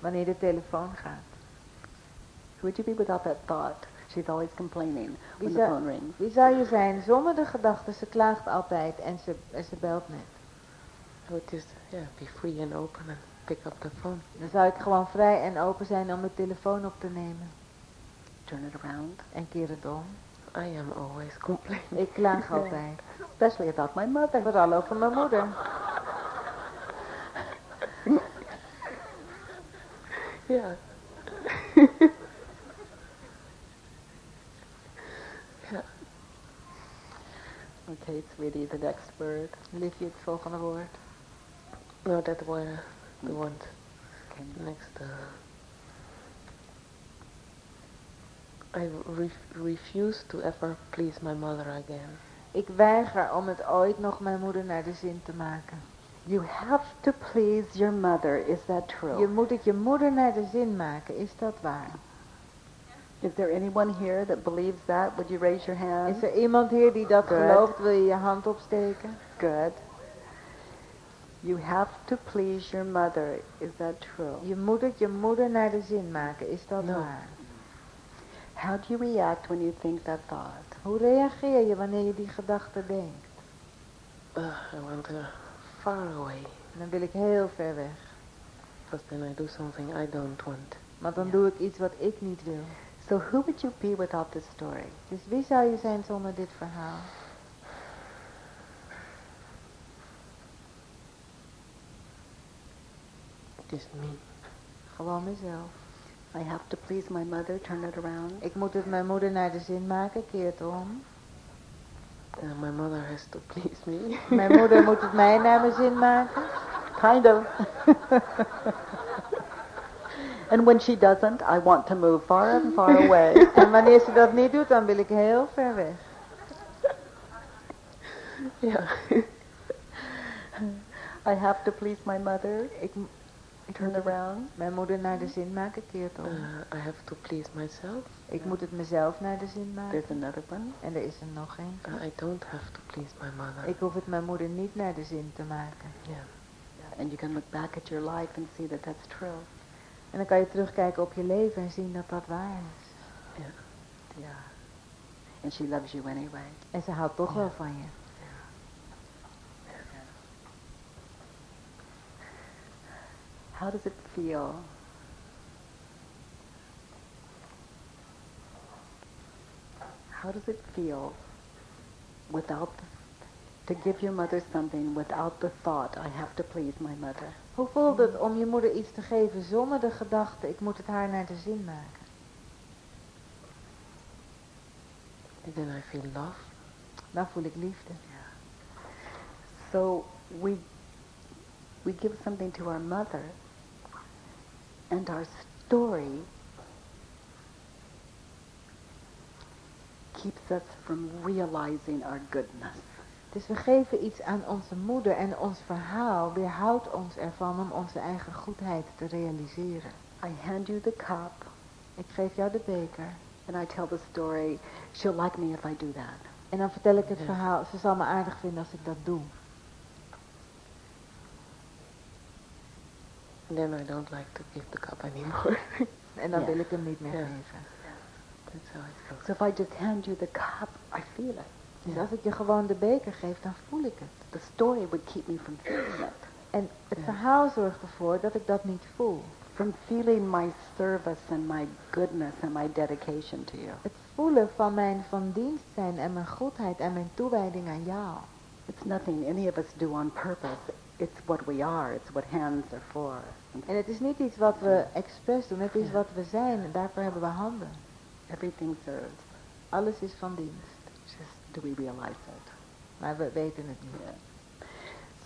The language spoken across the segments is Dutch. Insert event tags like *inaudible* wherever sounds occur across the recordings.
wanneer de telefoon gaat. Would you be without that thought? She's always complaining Wie when the zou, phone rings. wie zou je zijn zonder de gedachte, ze klaagt altijd en ze, en ze belt net. I would just yeah be free and open and pick up the phone. Dan zou ik gewoon vrij en open zijn om de telefoon op te nemen. Turn it around. En keer het om. I am always complaining. Ik klaag altijd. Especially about my mother. Vooral over mijn moeder. Yeah. yeah. Okay, sweetie, the next word. Liefje, het volgende woord. No, that were the ones Okay. next. Uh, I ref- refuse to ever please my mother again. Ik weiger om het ooit nog mijn moeder naar de zin te maken. You have to please your mother. Is that true? Je moet het je moeder naar de zin maken, is dat waar? Is there anyone here that believes that? Would you raise your hand? Is er iemand hier die dat Good. gelooft? Wil je je hand opsteken? Good. You have to please your mother. Is that true? Je moet het je moeder naar de zin maken, is dat No. waar? How do you react when you think that thought? Hoe reageer je wanneer je die gedachte denkt? Uh, I want her far away. Dan wil ik heel ver weg. Because then I do something I don't want. Want dan doe ik iets wat ik niet wil. So who would you be without this story? Dus wie zou je zijn zonder dit verhaal? Just me. Gewoon mezelf. I have to please my mother. Turn it around. Ik moet het mijn moeder naar de zin maken, keer het om. Uh, my mother has to please me. Mijn moeder moet het mij naar mijn zin maken. Kind of. *laughs* and when she doesn't, I want to move far and far away. *laughs* En wanneer ze dat niet doet, dan wil ik heel ver weg. yeah. I have to please my mother. Ik Turn around. mijn moeder naar de zin maken, keer het om. Uh, I have to please myself. Ik moet het mezelf naar de zin maken. There's another one. En er is er nog. Uh, I don't have to please my mother. Ik hoef het mijn moeder niet naar de zin te maken. yeah. And you can look back at your life and see that that's true. En dan kan je terugkijken op je leven en zien dat dat waar is. Yeah. And she loves you anyway. En ze houdt toch Ja. wel van je. How does it feel? How does it feel without the, to give your mother something without the thought I have to please my mother? Hoe voelt het om je moeder iets te geven zonder de gedachte, ik moet het haar naar de zin maken? And then I feel love. Dan voel ik liefde. So we we give something to our mother and our story keeps us from realizing our goodness. Dus we geven iets aan onze moeder en ons verhaal weerhoudt ons ervan om onze eigen goedheid te realiseren. I hand you the cup Ik geef jou de beker and I tell the story. She'll like me if I do that. en dan vertel ik het verhaal. Ze zal me aardig vinden als ik dat doe. And then I don't like to give the cup anymore. En dan wil ik hem niet meer geven. That's how it. So if I just hand you the cup, I feel it. Dus als ik je gewoon de beker geef, dan voel ik het. The story would keep me from feeling it. En het Ja. verhaal zorgt ervoor dat ik dat niet voel. From feeling my service and my goodness and my dedication to you. Het voelen van mijn van dienst zijn en mijn goedheid en mijn toewijding aan jou. It's nothing any of us do on purpose. It's what we are. It's what hands are for. En het is niet iets wat we expres doen, het is wat we zijn en daarvoor hebben we handen. Everything serves. Alles is van dienst, Just do we realize that? maar we weten het niet. Yeah.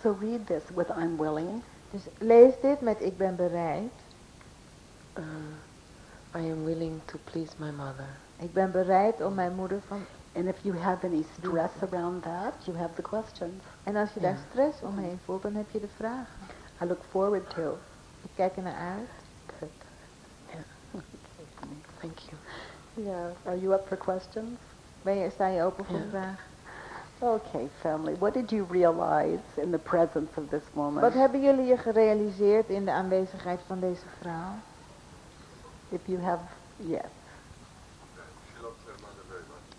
So read this with I'm willing. Dus lees dit met ik ben bereid. Uh, I am willing to please my mother. Ik ben bereid om mijn moeder van... And if you have any stress around that, you have the questions. En als je Ja. daar stress omheen voelt, dan heb je de vragen. I look forward to. Ik kijk er naar uit. Good. Yeah. *laughs* Thank you. Yeah. Are you up for questions? Ben je, sta je open voor Ja. vragen? Okay, family, what did you realize in the presence of this woman? Wat hebben jullie je gerealiseerd in de aanwezigheid van deze vrouw? If you have, yes.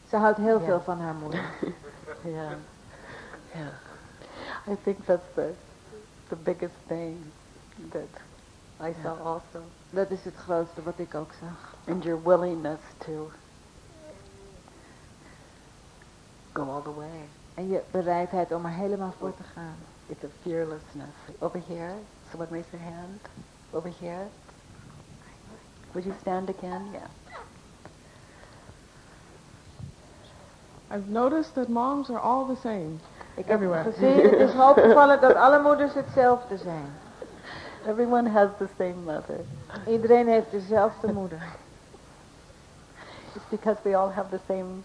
Ze houdt heel Ja. veel van haar moeder. *laughs* Yeah. Yeah. I think that's the the biggest thing that I saw also. Dat is het grootste wat ik ook zag. And your willingness to go all the way. En je bereidheid om er helemaal voor te gaan. It's a fearlessness. Over here, someone raise their hand. Over here. Would you stand again? Yeah. I've noticed that moms are all the same. Ik heb Everywhere. gezien, het is me opgevallen dat alle moeders hetzelfde zijn. Everyone has the same mother. Iedereen heeft dezelfde moeder. It's because we all have the same,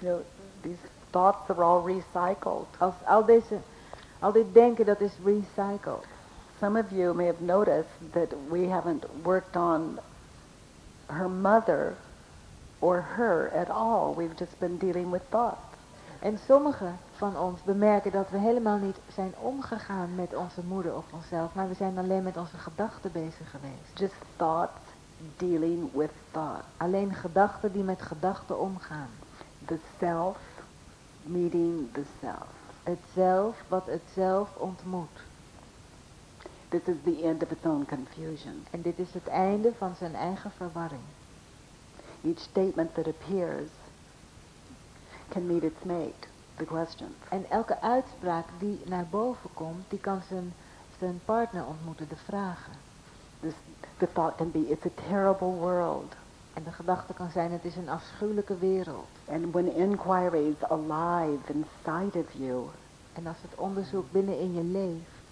you know, these thoughts are all recycled. Als al deze, al dit denken, dat is recycled. Some of you may have noticed that we haven't worked on her mother or her at all. We've just been dealing with thought. En sommigen van ons bemerken dat we helemaal niet zijn omgegaan met onze moeder of onszelf, maar we zijn alleen met onze gedachten bezig geweest. Just thoughts dealing with thought. Alleen gedachten die met gedachten omgaan. The self meeting the self. Het zelf wat het zelf ontmoet. This is the end of its own confusion. En dit is het einde van zijn eigen verwarring. Each statement that appears can meet its mate, the question. En elke uitspraak die naar boven komt, die kan zijn, zijn partner ontmoeten, de vragen. This, the thought can be, it's a terrible world. En de gedachte kan zijn, het is een afschuwelijke wereld. And when inquiry is alive inside of you, En als het onderzoek binnenin je leeft,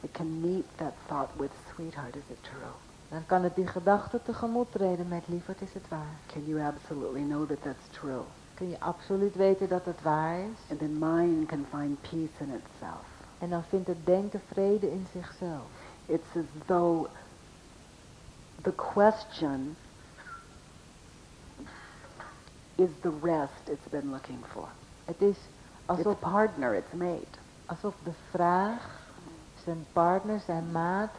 it can meet that thought with, sweetheart, is it true? dan kan het die gedachte tegemoet treden met lieverd is het waar. Can you absolutely know that that's true? Kun je absoluut weten dat het waar is. And then mind can find peace in itself. En dan vindt het denken vrede in zichzelf. It's as though the question is the rest it's been looking for. Het is It's partner, it's mate. alsof de vraag, zijn partner, zijn maat,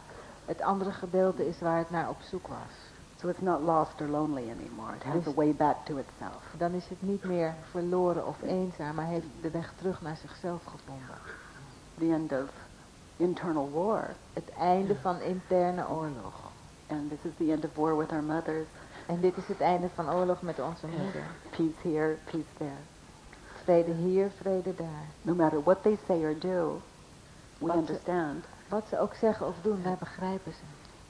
het andere gedeelte is waar het naar op zoek was. So it's not lost or lonely anymore. It has a way back to itself. Dan is het niet meer verloren of eenzaam, maar heeft de weg terug naar zichzelf gevonden. The end of internal war. Het einde van interne oorlog. And this is the end of war with our mothers. En dit is het einde van oorlog met onze moeder. Peace here, peace there. Vrede hier, vrede daar. No matter what they say or do, we Wat ze- understand. Wat ze ook zeggen of doen, wij begrijpen ze.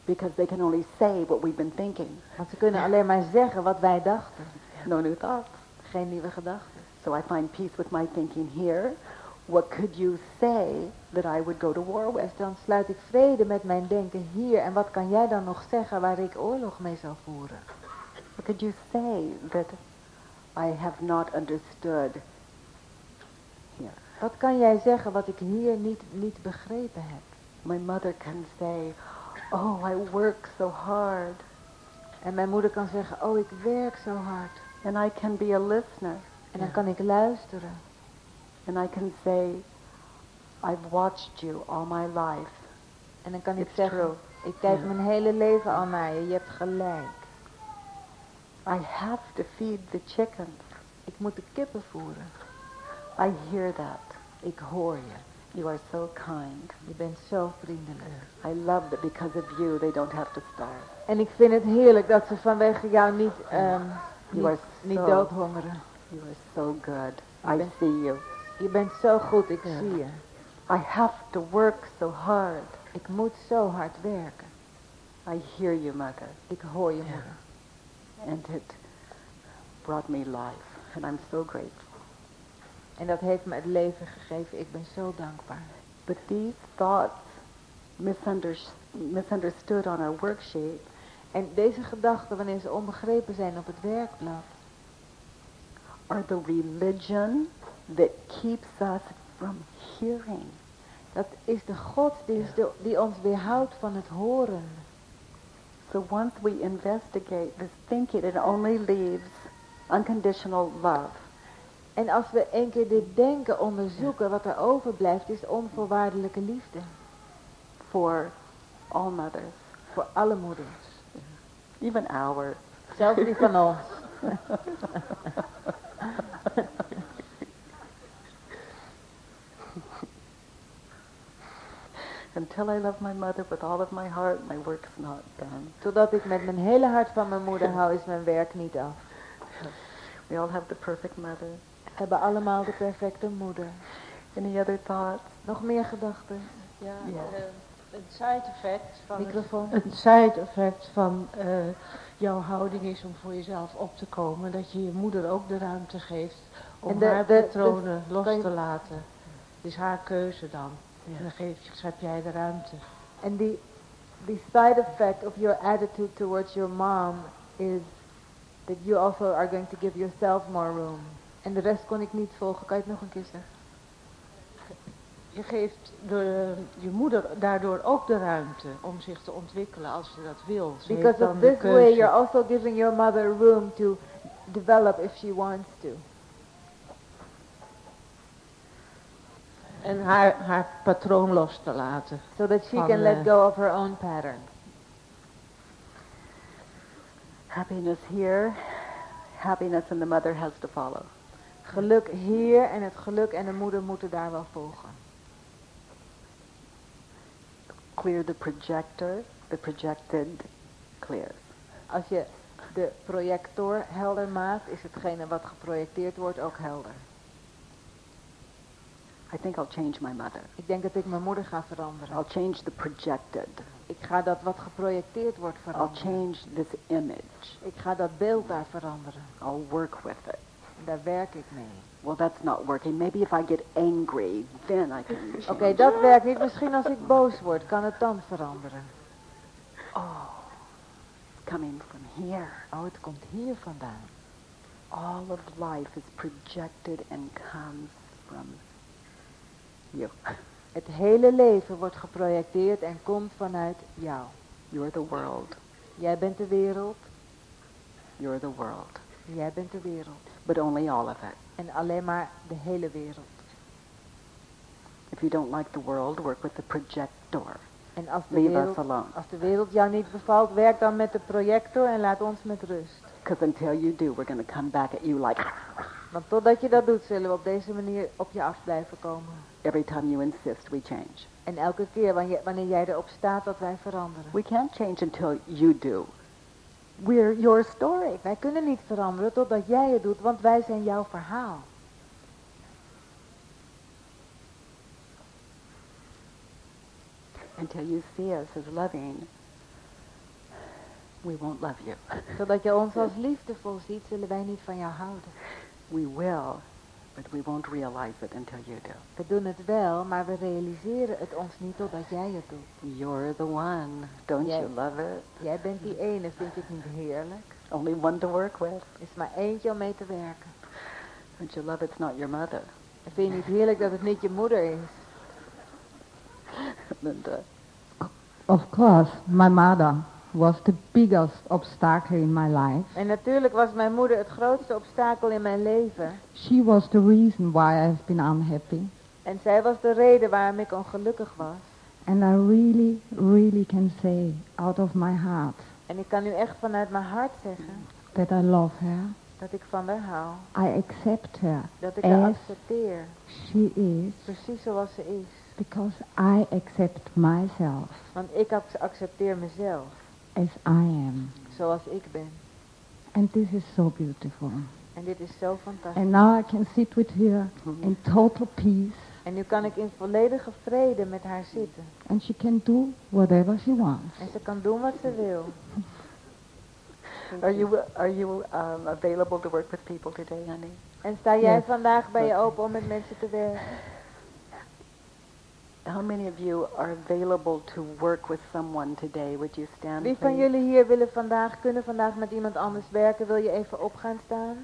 Because they can only say what we've been thinking. Want ze kunnen alleen maar zeggen wat wij dachten. No new thoughts. Geen nieuwe gedachten. So I find peace with my thinking here. What could you say that I would go to war with? Dan sluit ik vrede met mijn denken hier. En wat kan jij dan nog zeggen waar ik oorlog mee zou voeren? What could you say that I have not understood here? Wat kan jij zeggen wat ik hier niet, niet begrepen heb? My mother can say, oh, I work so hard. En mijn moeder kan zeggen, oh ik werk zo hard. And I can be a listener. En dan kan ik luisteren. And I can say, I've watched you all my life. En dan kan ik It's zeggen, true. ik kijk mijn hele leven al naar je. Je hebt gelijk. I have to feed the chickens. Ik moet de kippen voeren. I hear that. Ik hoor je. You are so kind. Je bent zo vriendelijk. I love that because of you they don't have to starve. En ik vind het heerlijk dat ze vanwege jou niet, ehm, You are niet, niet so- doodhongeren. You are so good. I see you. Je bent zo goed, ik Ja. zie je. I have to work so hard. Ik moet zo hard werken. I hear you, mother. Ik hoor je moeder. And it brought me life. And I'm so grateful. En dat heeft me het leven gegeven. Ik ben zo dankbaar. But these thoughts misunderstood, misunderstood on our worksheet En deze gedachten, wanneer ze onbegrepen zijn op het werkblad, are the religion that keeps us from hearing. dat is de godsdienst die- die ons weerhoudt van het horen. So once we investigate this thinking, it only leaves unconditional love. En als we één keer dit denken onderzoeken, wat er overblijft is onvoorwaardelijke liefde. for all mothers, Voor alle moeders. even ours. Zelfs die van ons. *laughs* Until I love my mother with all of my heart, my work's not done. Totdat ik met mijn hele hart van mijn moeder hou, is mijn werk niet af. *laughs* We all have the perfect mother. We hebben allemaal de perfecte moeder. Any other thoughts? Nog meer gedachten? Ja, Ja. eh, een side effect van Microfoon. een side effect van eh, jouw houding is om voor jezelf op te komen, dat je je moeder ook de ruimte geeft om de- haar de- patronen de- los te laten. Het is haar keuze dan. En dan geef, je- schep jij de ruimte. And the, the side effect of your attitude towards your mom is that you also are going to give yourself more room. En de rest kon ik niet volgen. Kan je het nog een keer zeggen? Je geeft de, je moeder daardoor ook de ruimte om zich te ontwikkelen als ze dat wil. Ze Because of this way you're also giving your mother room to develop if she wants to. En haar, haar patroon los te laten. So that she Van, can let eh, go of her own patterns. Happiness here, happiness in the mother has to follow. Geluk hier en het geluk en de moeder moeten daar wel volgen. Clear the projector, the projected clears. Als je de projector helder maakt, is hetgene wat geprojecteerd wordt ook helder. I think I'll change my mother. Ik denk dat ik mijn moeder ga veranderen. I'll change the projected. Ik ga dat wat geprojecteerd wordt I'll veranderen. change this image. Ik ga dat beeld daar veranderen. I'll work with it. En daar werk ik mee. Well, that's not working. Maybe if I get angry, then I can change. Oké, dat werkt niet. Misschien als ik boos word, kan het dan veranderen. Oh, it's coming from here. Oh, het komt hier vandaan. All of life is projected and comes from you. Het hele leven wordt geprojecteerd en komt vanuit jou. You're the world. Jij bent de wereld. You're the world. Jij bent de wereld. But only all of it. En alleen maar de hele wereld. If you don't like the world, work with the projector. En als de, Leave us alone. als de wereld jou niet bevalt, werk dan met de projector en laat ons met rust. Because until you do, we're going to come back at you like Want totdat je dat doet, zullen we op deze manier op je af blijven komen. every time you insist we change. En elke keer wanneer, jij erop staat dat wij veranderen. We can't change until you do. We're your story. Wij kunnen niet veranderen totdat jij het doet, want wij zijn jouw verhaal. Until you see us as loving, we won't love you. Zodat je ons *laughs* als liefdevol ziet, zullen wij niet van jou houden. We will, but we won't realize it until you do. We doen het wel, maar we realiseren het ons niet totdat jij het doet. You're the one. Don't you love it? Jij bent die ene, vind je het niet heerlijk? Only one to work with. Er is maar eentje om mee te werken. Don't you love it's not your mother? En vind je niet heerlijk dat het niet je moeder is? *laughs* Linda. Of course, my mother was the biggest obstacle in my life. En natuurlijk was mijn moeder het grootste obstakel in mijn leven. She was the reason why I've been unhappy. En zij was de reden waarom ik ongelukkig was. And I really, really can say out of my heart En ik kan nu echt vanuit mijn hart zeggen that I love her. dat ik van haar hou. I accept her Dat ik haar accepteer. she is Precies zoals ze is. because I accept myself Want ik ac- accepteer mezelf as I am. zoals ik ben. And this is so beautiful. En dit is zo fantastisch. And now I can sit with her in total peace En nu kan ik in volledige vrede met haar zitten. and she can do whatever she wants. En ze kan doen wat ze wil. Are you are you um, available to work with people today, honey? En sta jij Yes. vandaag bij je open om met mensen te werken? How many of you are available to work with someone today? Would you stand, Wie van jullie hier willen vandaag, kunnen vandaag met iemand anders werken? Wil je even op gaan staan?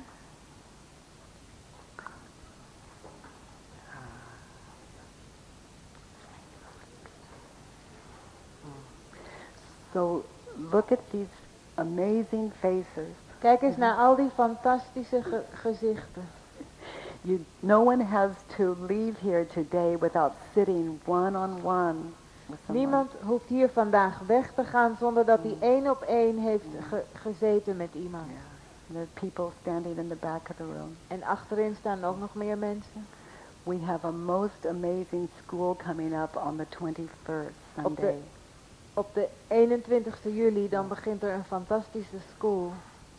So look at these amazing faces. Kijk eens naar al die fantastische ge- gezichten. You, no one has to leave here today without sitting one-on-one with someone. Niemand hoeft hier vandaag weg te gaan zonder dat hij één op één heeft ge- gezeten met iemand. There are people standing in the back of the room. En achterin staan ook nog meer mensen. We have a most amazing school coming up on the 21st, Op de- Sunday. Op de 21ste juli dan begint er een fantastische school.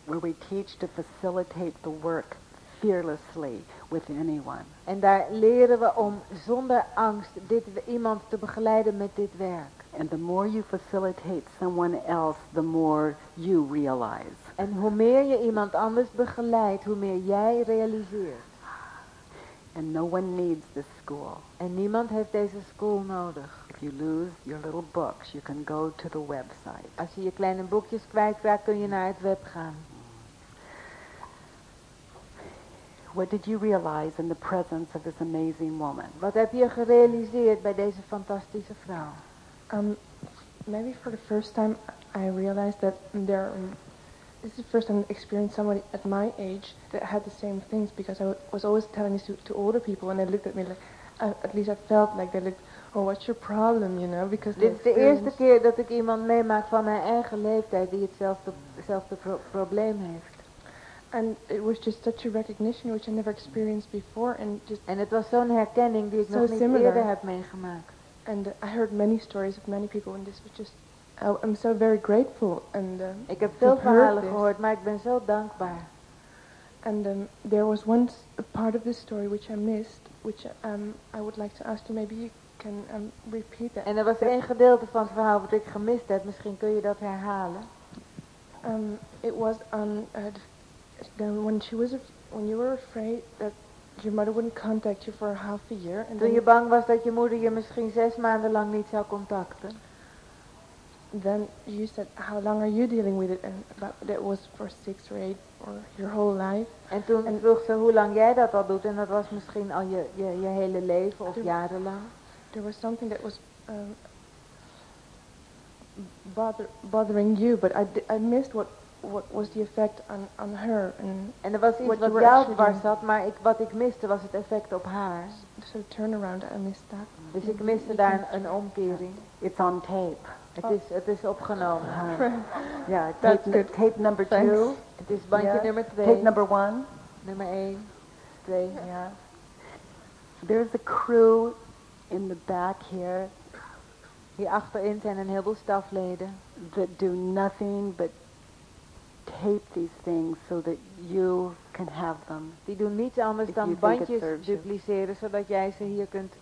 where we teach to facilitate the work fearlessly with anyone. En daar leren we om zonder angst dit, iemand te begeleiden met dit werk. And the more you facilitate someone else, the more you realize. En hoe meer je iemand anders begeleidt, hoe meer jij realiseert. And no one needs this school. En niemand heeft deze school nodig. If you lose your little books, you can go to the website. Als je je kleine boekjes kwijtraakt, kun je naar het web gaan. What did you realize in the presence of this amazing woman? Wat heb je gerealiseerd bij deze fantastische vrouw? Um, maybe for the first time, I realized that there. Um, this is the first time I experienced somebody at my age that had the same things because I was always telling this to, to older people and they looked at me like, uh, at least I felt like they looked, oh, what's your problem, you know? Because Dit is de eerste keer dat ik iemand meemaak van mijn eigen leeftijd die hetzelfde, hetzelfde pro- probleem heeft. And it was just such a recognition which I never experienced before, and just En het was zo'n herkenning die ik So nog niet similar. eerder heb meegemaakt. and uh, I heard many stories of many people, and this was just. I, I'm so very grateful, and uh, Ik heb veel verhalen gehoord, maar ik ben zo dankbaar. And um, there was one s- a part of this story which I missed, which um, I would like to ask you. Maybe you can um, repeat that. En er was één gedeelte van het verhaal wat ik gemist heb. Misschien kun je dat herhalen. Um, it was on uh, the, the, when she was when you were afraid that your mother wouldn't contact you for half a year, and Toen then, je bang was dat je moeder je misschien zes maanden lang niet zou contacten. then you said, "How long are you dealing with it?" And about, that was for six or eight or your whole life. En toen En- vroeg ze hoe lang jij dat al doet. En dat was misschien al je, je, je hele leven of Toen- jarenlang. There was something that was um, bother, bothering you, but I, I missed what what was the effect on, on her, and En er was iets What wat you were jou actually dwars doing. zat. Maar ik, wat ik miste was het effect op haar. so turnaround. I missed that. Dus ik miste daar een, een omkering. It's on tape. Het is, het is opgenomen. Yeah, *laughs* That's tape, good. tape number Thanks. two. Het is bandje Yeah. nummer twee. Tape number one. Nummer één. Twee. Yeah. There's a crew in the back here Hier achterin zijn een heleboel stafleden. that do nothing but tape these things so that you can have them. Die doen niets anders dan bandjes dupliceren zodat jij ze hier kunt,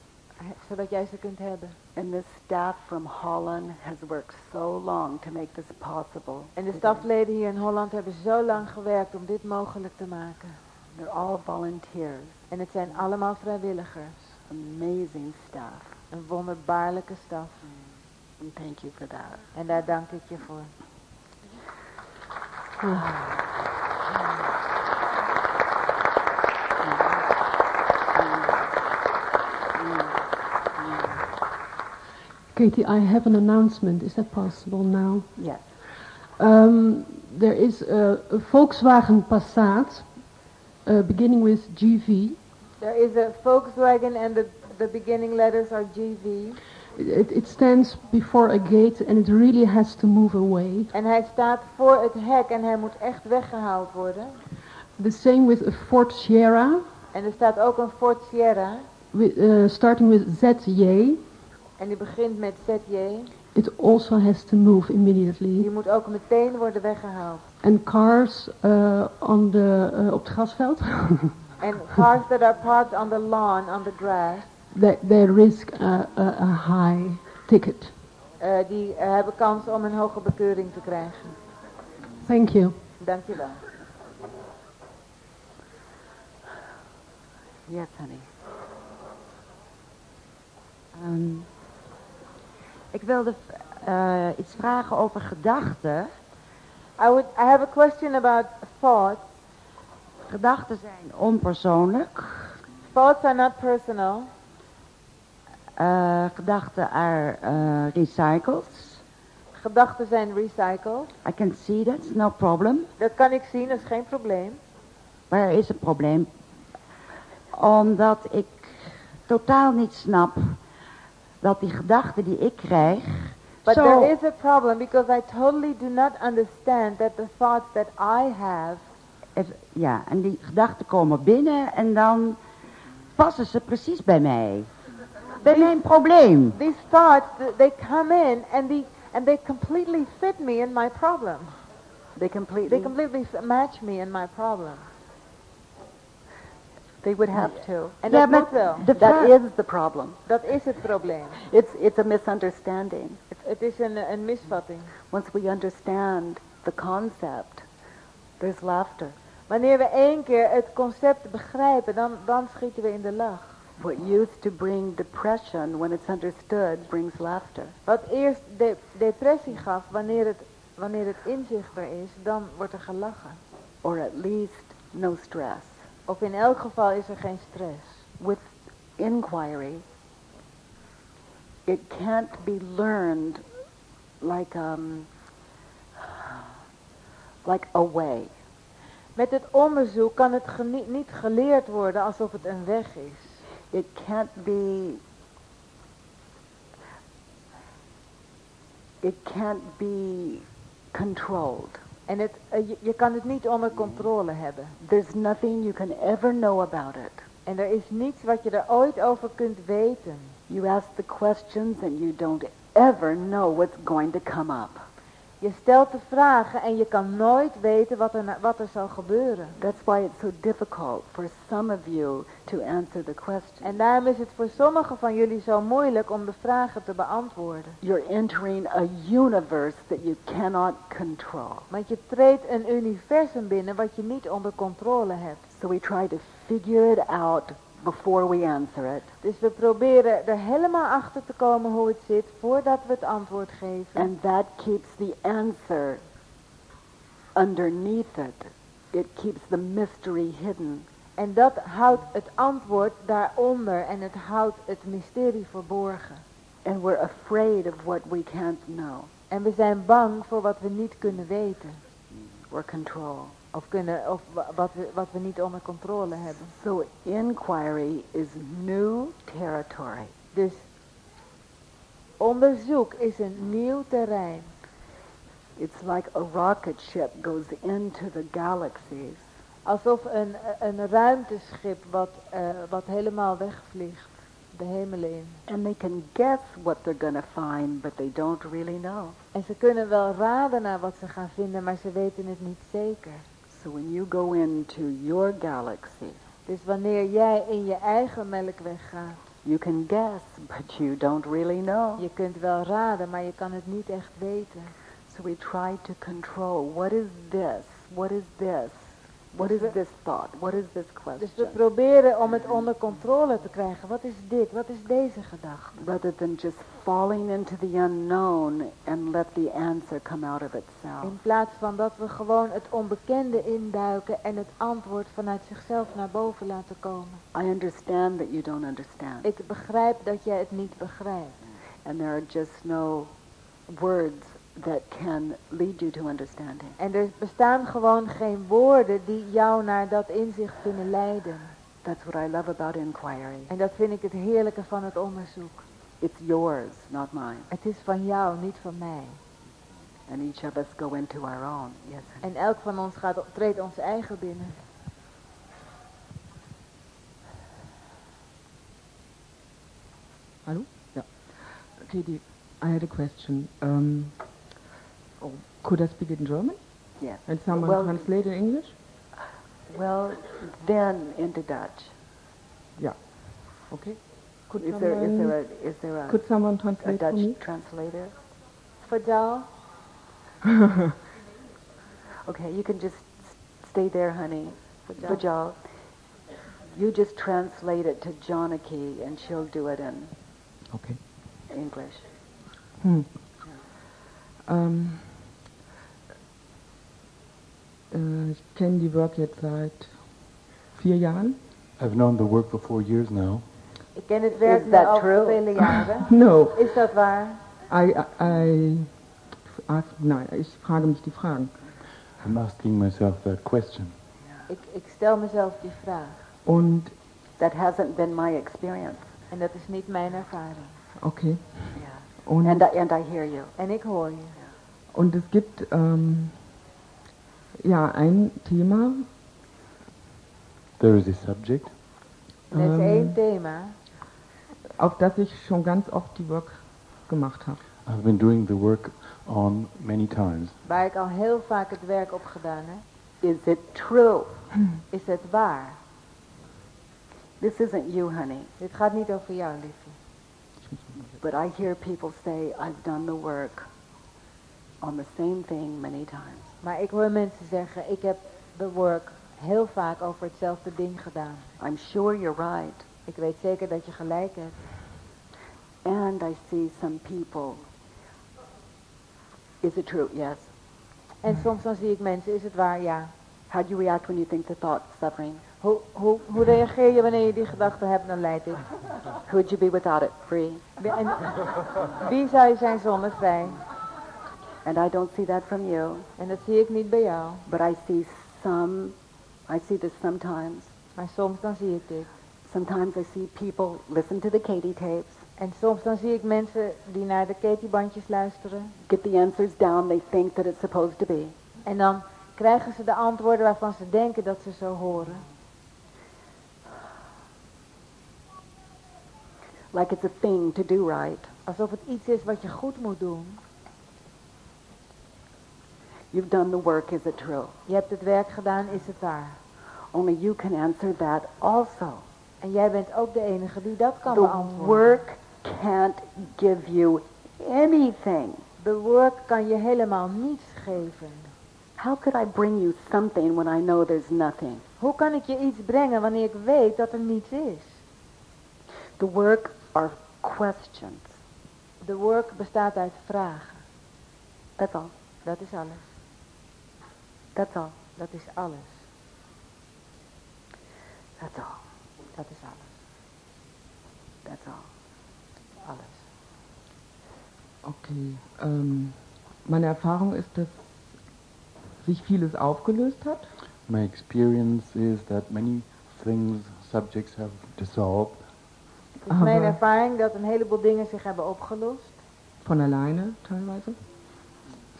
zodat jij ze kunt hebben. And this staff from Holland has worked so long to make this possible. En de stafleden hier in Holland hebben zo lang gewerkt om dit mogelijk te maken. They're all volunteers. En het zijn allemaal vrijwilligers. Amazing staff. Een wonderbaarlijke staf. And thank you for that. En daar dank ik je voor. Katie, I have an announcement. Is that possible now? Yes. Um, there is a, a Volkswagen Passat, uh, beginning with GV. There is a Volkswagen and the, the beginning letters are GV. It, it stands before a gate and it really has to move away. En hij staat voor het hek en hij moet echt weggehaald worden. The same with a Ford Sierra, En er staat ook een Ford Sierra. with, uh, starting with ZJ. En die begint met ZJ. It also has to move Die immediately. moet ook meteen worden weggehaald. And cars uh, on the, uh, op het grasveld, *laughs* En cars that are parked on the lawn, on the grass, they, they risk a, a, a high ticket. eh, die eh, hebben kans om een hoge bekeuring te krijgen. Thank you. Dankjewel. Yes, honey. Ehm, ik wilde eh, iets vragen over gedachten. I would I have a question about thoughts. Gedachten zijn onpersoonlijk. Thoughts are not personal. Eh, gedachten are eh, recycled. Gedachten zijn recycled. I can see that, no problem. Dat kan ik zien, dat is geen probleem. Maar er is een probleem. Omdat ik totaal niet snap dat die gedachten die ik krijg... But there is a problem because I totally do not understand that the thoughts that I have, ja, en die gedachten komen binnen en dan passen ze precies bij mij. Mijn probleem. these thoughts, th- they come in and they, and they completely fit me in my problem. They completely, They completely match me in my problem. they would have to. En Ja, dat maar moet wel. That is the problem. Dat is het probleem. It's, it's a misunderstanding. Het is een, een misvatting. Once we understand the concept, there's laughter. Wanneer we één keer het concept begrijpen, dan, dan schieten we in de lach. What used to bring depression, when it's understood, brings laughter. Wat eerst de, depressie gaf, wanneer het, wanneer het inzichtbaar is, dan wordt er gelachen. Or at least no stress. Of in elk geval is er geen stress. With inquiry, it can't be learned like um, like a way. Met het onderzoek kan het niet geleerd worden alsof het een weg is. It can't be it can't be controlled. En het, eh, je, je kan het niet onder controle hebben. There's nothing you can ever know about it. En er is niets wat je er ooit over kunt weten. You ask the questions and you don't ever know what's going to come up. Je stelt de vragen en je kan nooit weten wat er, wat er zal gebeuren. That's why it's so difficult for some of you to answer the question. En daarom is het voor sommigen van jullie zo moeilijk om de vragen te beantwoorden. You're entering a universe that you cannot control. Want je treedt een universum binnen wat je niet onder controle hebt. So we try to figure it out before we answer it. Dus we proberen er helemaal achter te komen hoe het zit voordat we het antwoord geven. And that keeps the answer underneath it. It keeps the mystery hidden. En dat houdt het antwoord daaronder en het houdt het mysterie verborgen. And we're afraid of what we can't know En we zijn bang voor wat we niet kunnen weten. or control. Of, kunnen, of wa- wat, we, wat we niet onder controle hebben. So inquiry is new territory. Dus onderzoek is een nieuw terrein. It's like a rocket ship goes into the galaxies. Alsof een, een ruimteschip wat, eh, wat helemaal wegvliegt. De hemelen in. And they can guess what they're going to find, but they don't really know. En ze kunnen wel raden naar wat ze gaan vinden, maar ze weten het niet zeker. So when you go into your galaxy, Dus wanneer jij in je eigen melkweg gaat, you can guess, but you don't really know. je kunt wel raden, maar je kan het niet echt weten. So we try to control. What is this? What is this? What is this thought? What is this Dus we question? proberen om het onder controle te krijgen. Wat is dit? Wat is deze gedachte? Rather than just falling into the unknown and let the answer come out of itself. In plaats van dat we gewoon het onbekende induiken en het antwoord vanuit zichzelf naar boven laten komen. I understand that you don't understand. Ik begrijp dat jij het niet begrijpt. And there are just no words that can lead you to understanding. En er bestaan gewoon geen woorden die jou naar dat inzicht kunnen leiden. That's what I love about inquiry. En dat vind ik het heerlijke van het onderzoek. It's yours, not mine. Het is van jou, niet van mij. And each of us go into our own. Yes. En elk van ons gaat, treedt ons eigen binnen. Hello? Yeah. Katie, I had a question. Um, oh, could I speak it in German? Yes. And someone Well- translate in English? Well, then into Dutch. Yeah. Okay. Could Is there is someone, there a is there a, could someone a translate for Dutch me? translator? Vertel. *laughs* Okay, you can just stay there, honey. Vertel. Bajal. You just translate it to Janaki, and she'll do it in Okay. English. Hm. Ähm, äh, ich kenne die Work jetzt seit vier Jahren. I've known the work for four years now. Ik ken het werk Is nu that al true? vele jaren. *laughs* No, Is dat waar? I, I, I ask, nein, ich frage mich die Fragen. I'm asking myself that question. Ik, ik stel mezelf die vraag. Und That hasn't been my experience. En dat is niet mijn ervaring. Okay. Yeah. Und, And I, and I hear you. En ik hoor je. und es gibt ähm, ja ein Thema, There is a subject Er is Ähm. één thema auf das ich schon ganz oft die Work gemacht habe. I've been doing the work on many times. waar ik al heel vaak het werk op gedaan heb. Is it true? *clears throat* Is het waar? This isn't you, honey. Dit gaat niet over jou, liefje. But I hear people say, I've done the work on the same thing many times. Maar ik hoor mensen zeggen, ik heb de work heel vaak over hetzelfde ding gedaan. I'm sure you're right. Ik weet zeker dat je gelijk hebt. And I see some people. Is it true? Yes. En soms dan zie ik mensen, is het waar? Ja. How do you react when you think the thought suffering? Hoe, hoe, hoe reageer je wanneer je die gedachte hebt, dit. Who would you be without it? Free. Wie- En wie zou je zijn zonder vrij? And I don't see that from you. En dat zie ik niet bij jou. But I see some, I see this sometimes. Maar soms dan zie ik dit. Sometimes I see people listen to the Katie tapes, En soms dan zie ik mensen die naar de Katie-bandjes luisteren. get the answers down they think that it's supposed to be. En dan krijgen ze de antwoorden waarvan ze denken dat ze zo horen. Like it's a thing to do right. Alsof het iets is wat je goed moet doen. You've done the work, is it true? Je hebt het werk gedaan, is het waar? Only you can answer that also. En jij bent ook de enige die dat kan The beantwoorden. work can't give you anything. De work kan je helemaal niets geven. How could I bring you something when I know there's nothing? Hoe kan ik je iets brengen wanneer ik weet dat er niets is? The work are questions. De work bestaat uit vragen. That's all. Dat is alles. That's all. Dat is alles. That's all. Dat is alles. That's all. Alles. Okay. Ähm, meine Erfahrung ist, dass sich vieles aufgelöst hat. My experience is that many things, subjects have dissolved. Het is mijn ervaring dat een heleboel dingen zich hebben opgelost. Von alleine teilweise.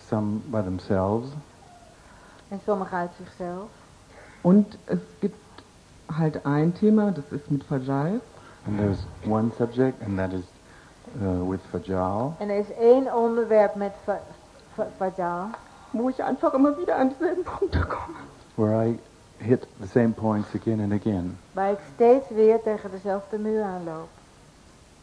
Some by themselves, En sommige uit zichzelf. Und es gibt halt ein Thema, das ist mit Fajal. and there's one subject, and that is uh, with Fajal, En er is één onderwerp met va- va- Fajal. wo ich einfach immer wieder an dieselben Punkte komme. where I hit the same points again and again. Waar ik steeds weer tegen dezelfde muur aanloop.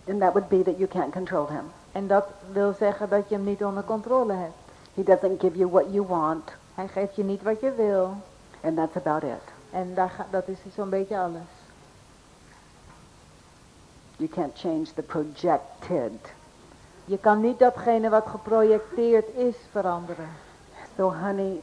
And that would be that you can't control him. En dat wil zeggen dat je hem niet onder controle hebt. He doesn't give you what you want, Hij geeft je niet wat je wil. and that's about it. En daar ga- dat is zo'n beetje alles. You can't change the projected. Je kan niet datgene wat geprojecteerd is veranderen. So, honey,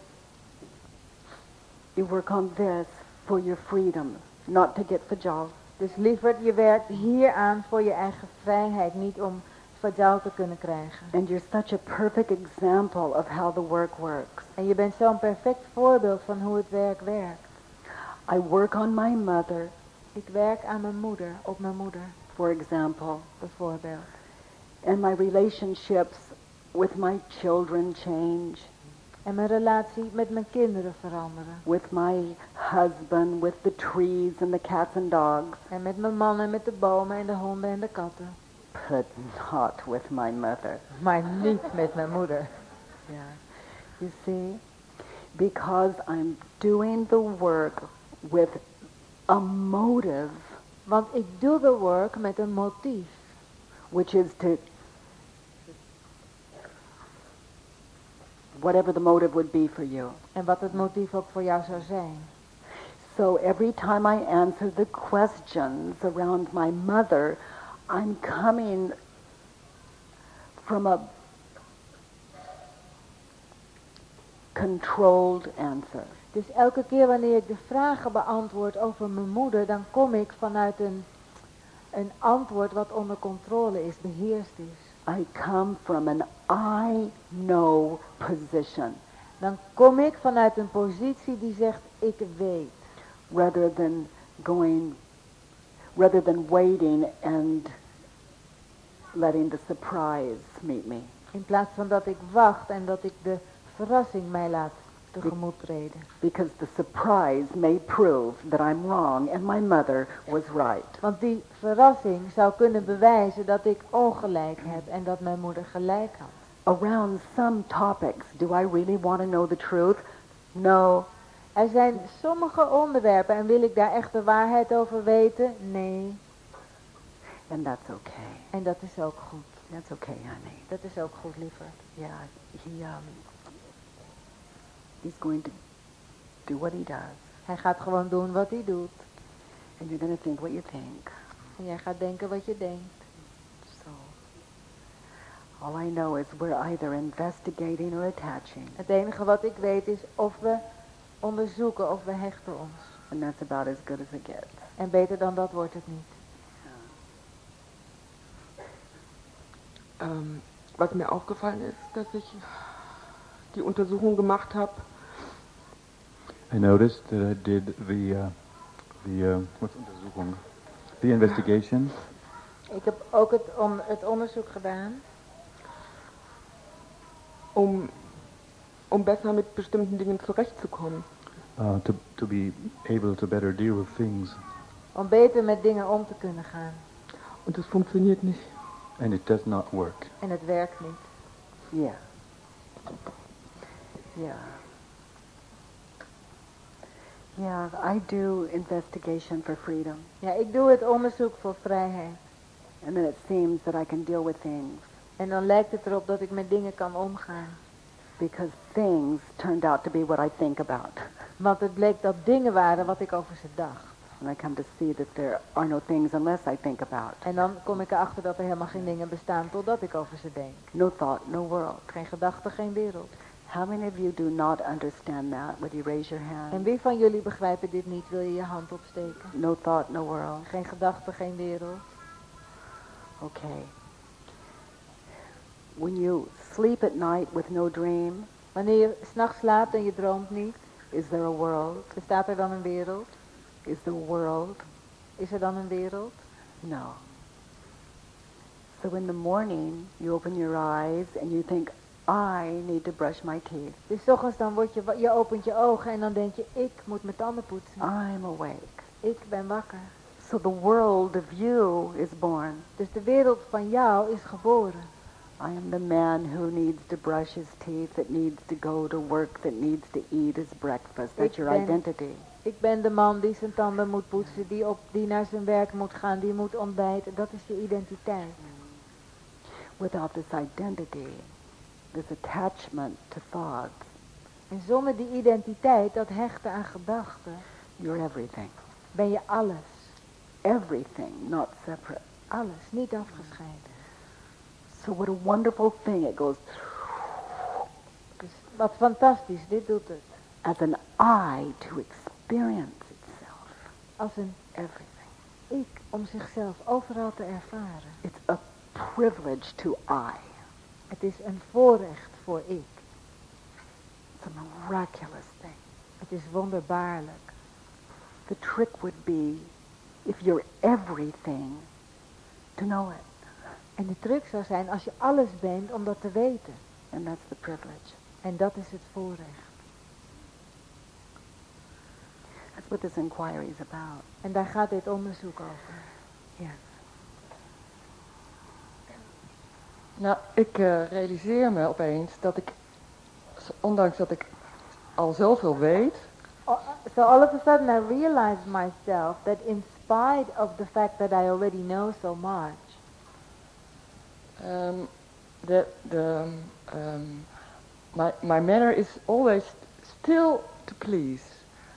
you work on this for your freedom, not to get Fajal. Dus lieverd, je werkt hier aan voor je eigen vrijheid, niet om Fajal te kunnen krijgen. And you're such a perfect example of how the work works. En je bent zo'n perfect voorbeeld van hoe het werk werkt. I work on my mother, Ik werk aan mijn moeder, op mijn moeder, for example, bijvoorbeeld. and my relationships with my children change, En mijn relatie met mijn kinderen veranderen. with my husband, with the trees and the cats and dogs, En met mijn man en met de bomen en de honden en de katten. But not with my mother. Maar niet met mijn moeder. Yeah. You see, because I'm doing the work with a motive, Want ik doe the work met een motief. which is to whatever the motive would be for you. En wat het motief ook voor jou zou zijn. So every time I answer the questions around my mother, I'm coming from a controlled answer. Dus elke keer wanneer ik de vragen beantwoord over mijn moeder, dan kom ik vanuit een, een antwoord wat onder controle is, beheerst is. I come from an I know position Dan kom ik vanuit een positie die zegt, ik weet. rather than going rather than waiting and letting the surprise meet me. In plaats van dat ik wacht en dat ik de verrassing mij laat tegemoet treden. Because the surprise may prove that I'm wrong and my mother was right. Want die verrassing zou kunnen bewijzen dat ik ongelijk heb en dat mijn moeder gelijk had. Around some topics, do I really want to know the truth? No. Er zijn sommige onderwerpen en wil ik daar echt de waarheid over weten? Nee. And that's okay. En dat is ook goed. That's okay, honey. Dat is ook goed, lieverd. Yeah, he um he's going to do what he does. Hij gaat gewoon doen wat hij doet. And you're going to think what you think. En jij gaat denken wat je denkt. So all I know is we're either investigating or attaching. Het enige wat ik weet is of we onderzoeken of we hechten ons. And that's about as good as it gets. En beter dan dat wordt het niet. Ähm, was mir aufgefallen ist, dass ich die Untersuchung gemacht habe. I noticed that I did the, uh, the, uh, what's Untersuchung? The investigation. Ik heb ook het, on, het onderzoek gedaan. Um, um besser mit bestimmten Dingen zurechtzukommen. Uh, to, to be able to better deal with things. Om beter met dingen om te kunnen gaan. Und es funktioniert nicht. And it does not work. En het werkt niet. Yeah. Yeah. Yeah, I do investigation for freedom. Ja, ik doe het onderzoek voor vrijheid. And then it seems that I can deal with things. En dan lijkt het erop dat ik met dingen kan omgaan. Because things turned out to be what I think about. Want het bleek dat dingen waren wat ik over ze dacht. And I come to see that there are no things unless I think about. En dan kom ik erachter dat er helemaal geen dingen bestaan totdat ik over ze denk. No thought, no world. Geen gedachte, geen wereld. How many of you do not understand that? Would you raise your hand? En wie van jullie begrijpen dit niet? Wil je je hand opsteken? No thought, no world. Geen gedachte, geen wereld. Okay. When you sleep at night with no dream, Wanneer je s'nachts slaapt en je droomt niet, is there a world? bestaat er dan een wereld? Is the world? Is er dan een wereld? No. So in the morning, you open your eyes and you think, I need to brush my teeth. Dus ochtends dan word je, je opent je ogen en dan denk je, ik moet mijn tanden poetsen. I'm awake. Ik ben wakker. So the world of you is born. Dus de wereld van jou is geboren. I am the man who needs to brush his teeth, that needs to go to work, that needs to eat his breakfast. That's Ik your ben- identity. Ik ben de man die zijn tanden moet poetsen, die, op, die naar zijn werk moet gaan, die moet ontbijten. Dat is je identiteit. Without this identity, this attachment to thoughts, En zonder die identiteit, dat hechten aan gedachten, you're everything. ben je alles. Everything, not separate. Alles, niet afgescheiden. So what a wonderful thing it goes wat fantastisch, dit doet het. as an I to experience itself. Als een Everything. ik om zichzelf overal te ervaren. It's a privilege to I. Het is een voorrecht voor ik. It's a miraculous thing. Het is wonderbaarlijk. The trick would be, if you're everything, to know it. En de truc zou zijn als je alles bent om dat te weten. And that's the privilege. En dat is het voorrecht. That's what this inquiry is about. En daar gaat dit onderzoek over. Yes. Nou, ik eh, realiseer me opeens dat ik, ondanks dat ik al zoveel weet, Oh, So all of a sudden I realized myself that in spite of the fact that I already know so much, um, the, the, um, my, my manner is always still to please.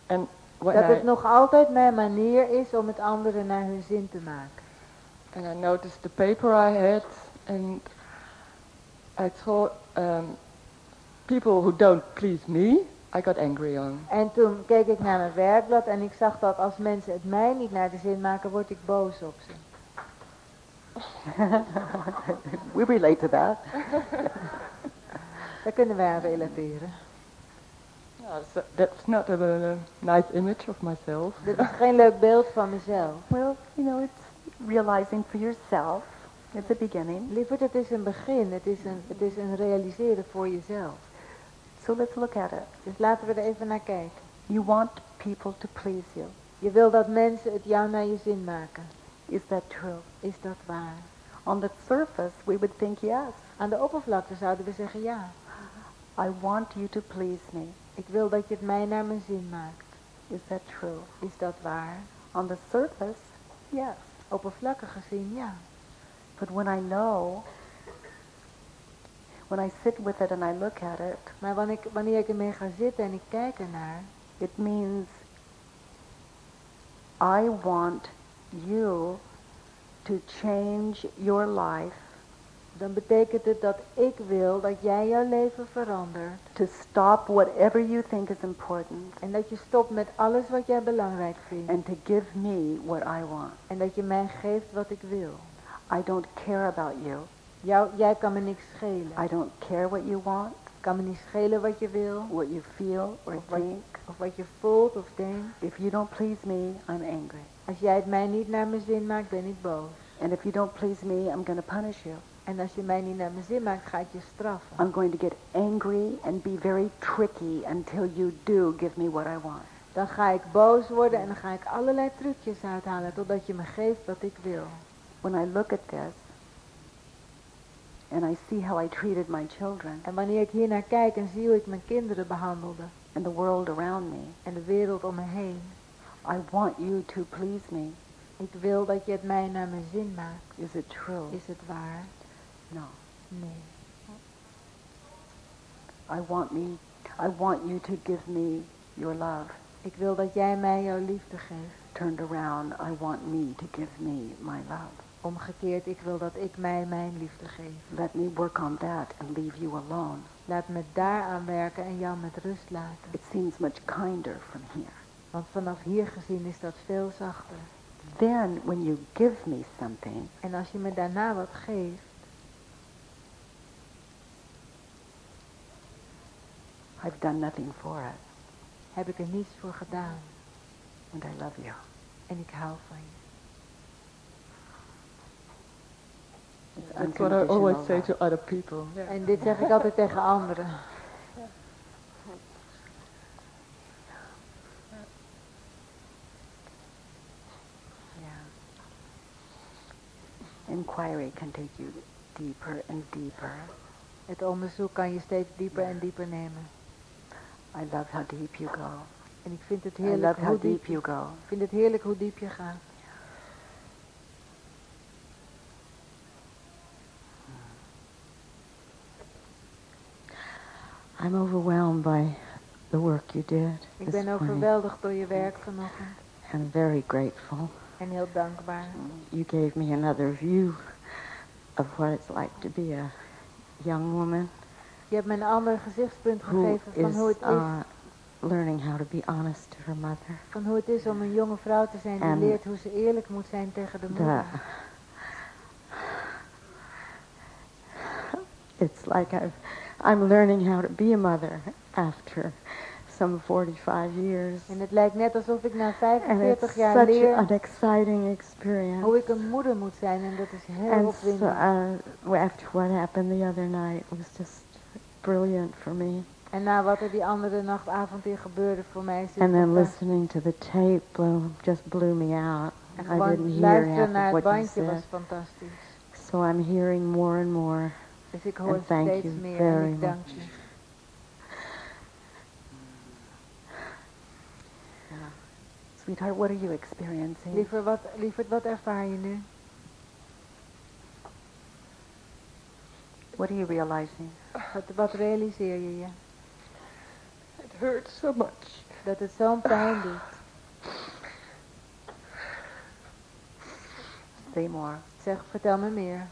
And when dat I, het nog altijd mijn manier is om het anderen naar hun zin te maken. and I noticed the paper I had, and I saw um, people who don't please me, I got angry on. En toen keek ik naar mijn werkblad en ik zag dat als mensen het mij niet naar de zin maken, word ik boos op ze. *laughs* we relate to that. Daar kunnen wij aan relateren. Yeah, so that's not a, a nice image of myself. *laughs* Dit is geen leuk beeld van mezelf. Well, you know, it's realizing for yourself. It's a beginning. Lieverd, het is een begin. Het is een, het is een realiseren voor jezelf. So let's look at it. Dus laten we er even naar kijken. You want people to please you. Je wil dat mensen het jou naar je zin maken. Is that true? Is dat waar? On the surface, we would think yes. Aan de oppervlakte zouden we zeggen ja. I want you to please me. Ik wil dat je het mij naar mijn zin maakt. Is that true? Is dat waar? On the surface, yes. Oppervlakkig gezien ja. But when I know, when I sit with it and I look at it, Maar wanneer ik, wanneer ik ermee ga zitten en ik kijk ernaar, it means I want you to change your life dan betekent het dat ik wil dat jij jouw leven verandert. to stop whatever you think is important En dat je stopt met alles wat jij belangrijk vindt. and to give me what I want. En dat je mij geeft wat ik wil. I don't care about you. Jou, jij kan me niks schelen. I don't care what you want, kan me niet schelen wat je wil. what you feel or Of wat, think. of wat je voelt of denkt. If you don't please me, I'm angry. Als jij het mij niet naar mijn zin maakt, ben ik boos. And if you don't please me, I'm going to punish you. En als je mij niet naar mijn zin maakt, ga ik je straffen. I'm going to get angry and be very tricky until you do give me what I want. Dan ga ik boos worden en dan ga ik allerlei trucjes uithalen totdat je me geeft wat ik wil. When I look at this and I see how I treated my children En wanneer ik hier naar kijk en zie hoe ik mijn kinderen behandelde and the world around me, en de wereld om me heen. I want you to please me. Ik wil dat je het mij naar mijn zin maakt. Is it true? Is het waar? No. Nee. I want me I want you to give me your love. Ik wil dat jij mij jouw liefde geeft. Turned around, I want me to give me my love. Omgekeerd, ik wil dat ik mij mijn liefde geef. Let me work on that and leave you alone. Laat me daaraan werken en jou met rust laten. It seems much kinder from here. Want vanaf hier gezien is dat veel zachter. Then when you give me something, En als je me daarna wat geeft, I've done nothing for it. heb ik er niets voor gedaan. And I love you. En ik hou van je. That's what I always say to other people. En dit zeg ik altijd tegen anderen. Inquiry can take you deeper and deeper. Het onderzoek kan je steeds dieper en dieper nemen. I love how deep you go. En ik vind het I heerlijk love hoe how diep deep you go. Ik vind het heerlijk hoe diep je gaat. I'm overwhelmed by the work you did Ik ben overweldigd door je werk vanochtend. and very grateful. En heel dankbaar. You gave me another view of what it's like to be a young woman Je hebt me een ander gezichtspunt gegeven van is hoe het is, uh, learning how to be honest to her mother. van hoe het is om een jonge vrouw te zijn die En leert hoe ze eerlijk moet zijn tegen de The, it's like I've, I'm learning how to be a mother after some 45 years. En het lijkt net alsof ik na And 45 it's jaar such leer an exciting experience. hoe ik een moeder moet zijn en dat is heel And so, uh, after what happened the other night was just brilliant for me. En na wat er die andere nachtavond hier gebeurde voor mij is And then listening to the tape blew, just blew me out. En I didn't hear half naar of what you bandje was fantastisch. So I'm hearing more and more. Dus ik hoor And thank steeds you meer very en ik dank much. je. Sweetheart, what are you experiencing? Liever wat, lieverd, wat ervaar je nu? What are you realizing? Wat, wat realiseer je je? It hurts so much. Dat het zo'n pijn doet. Say more. Zeg, vertel me meer.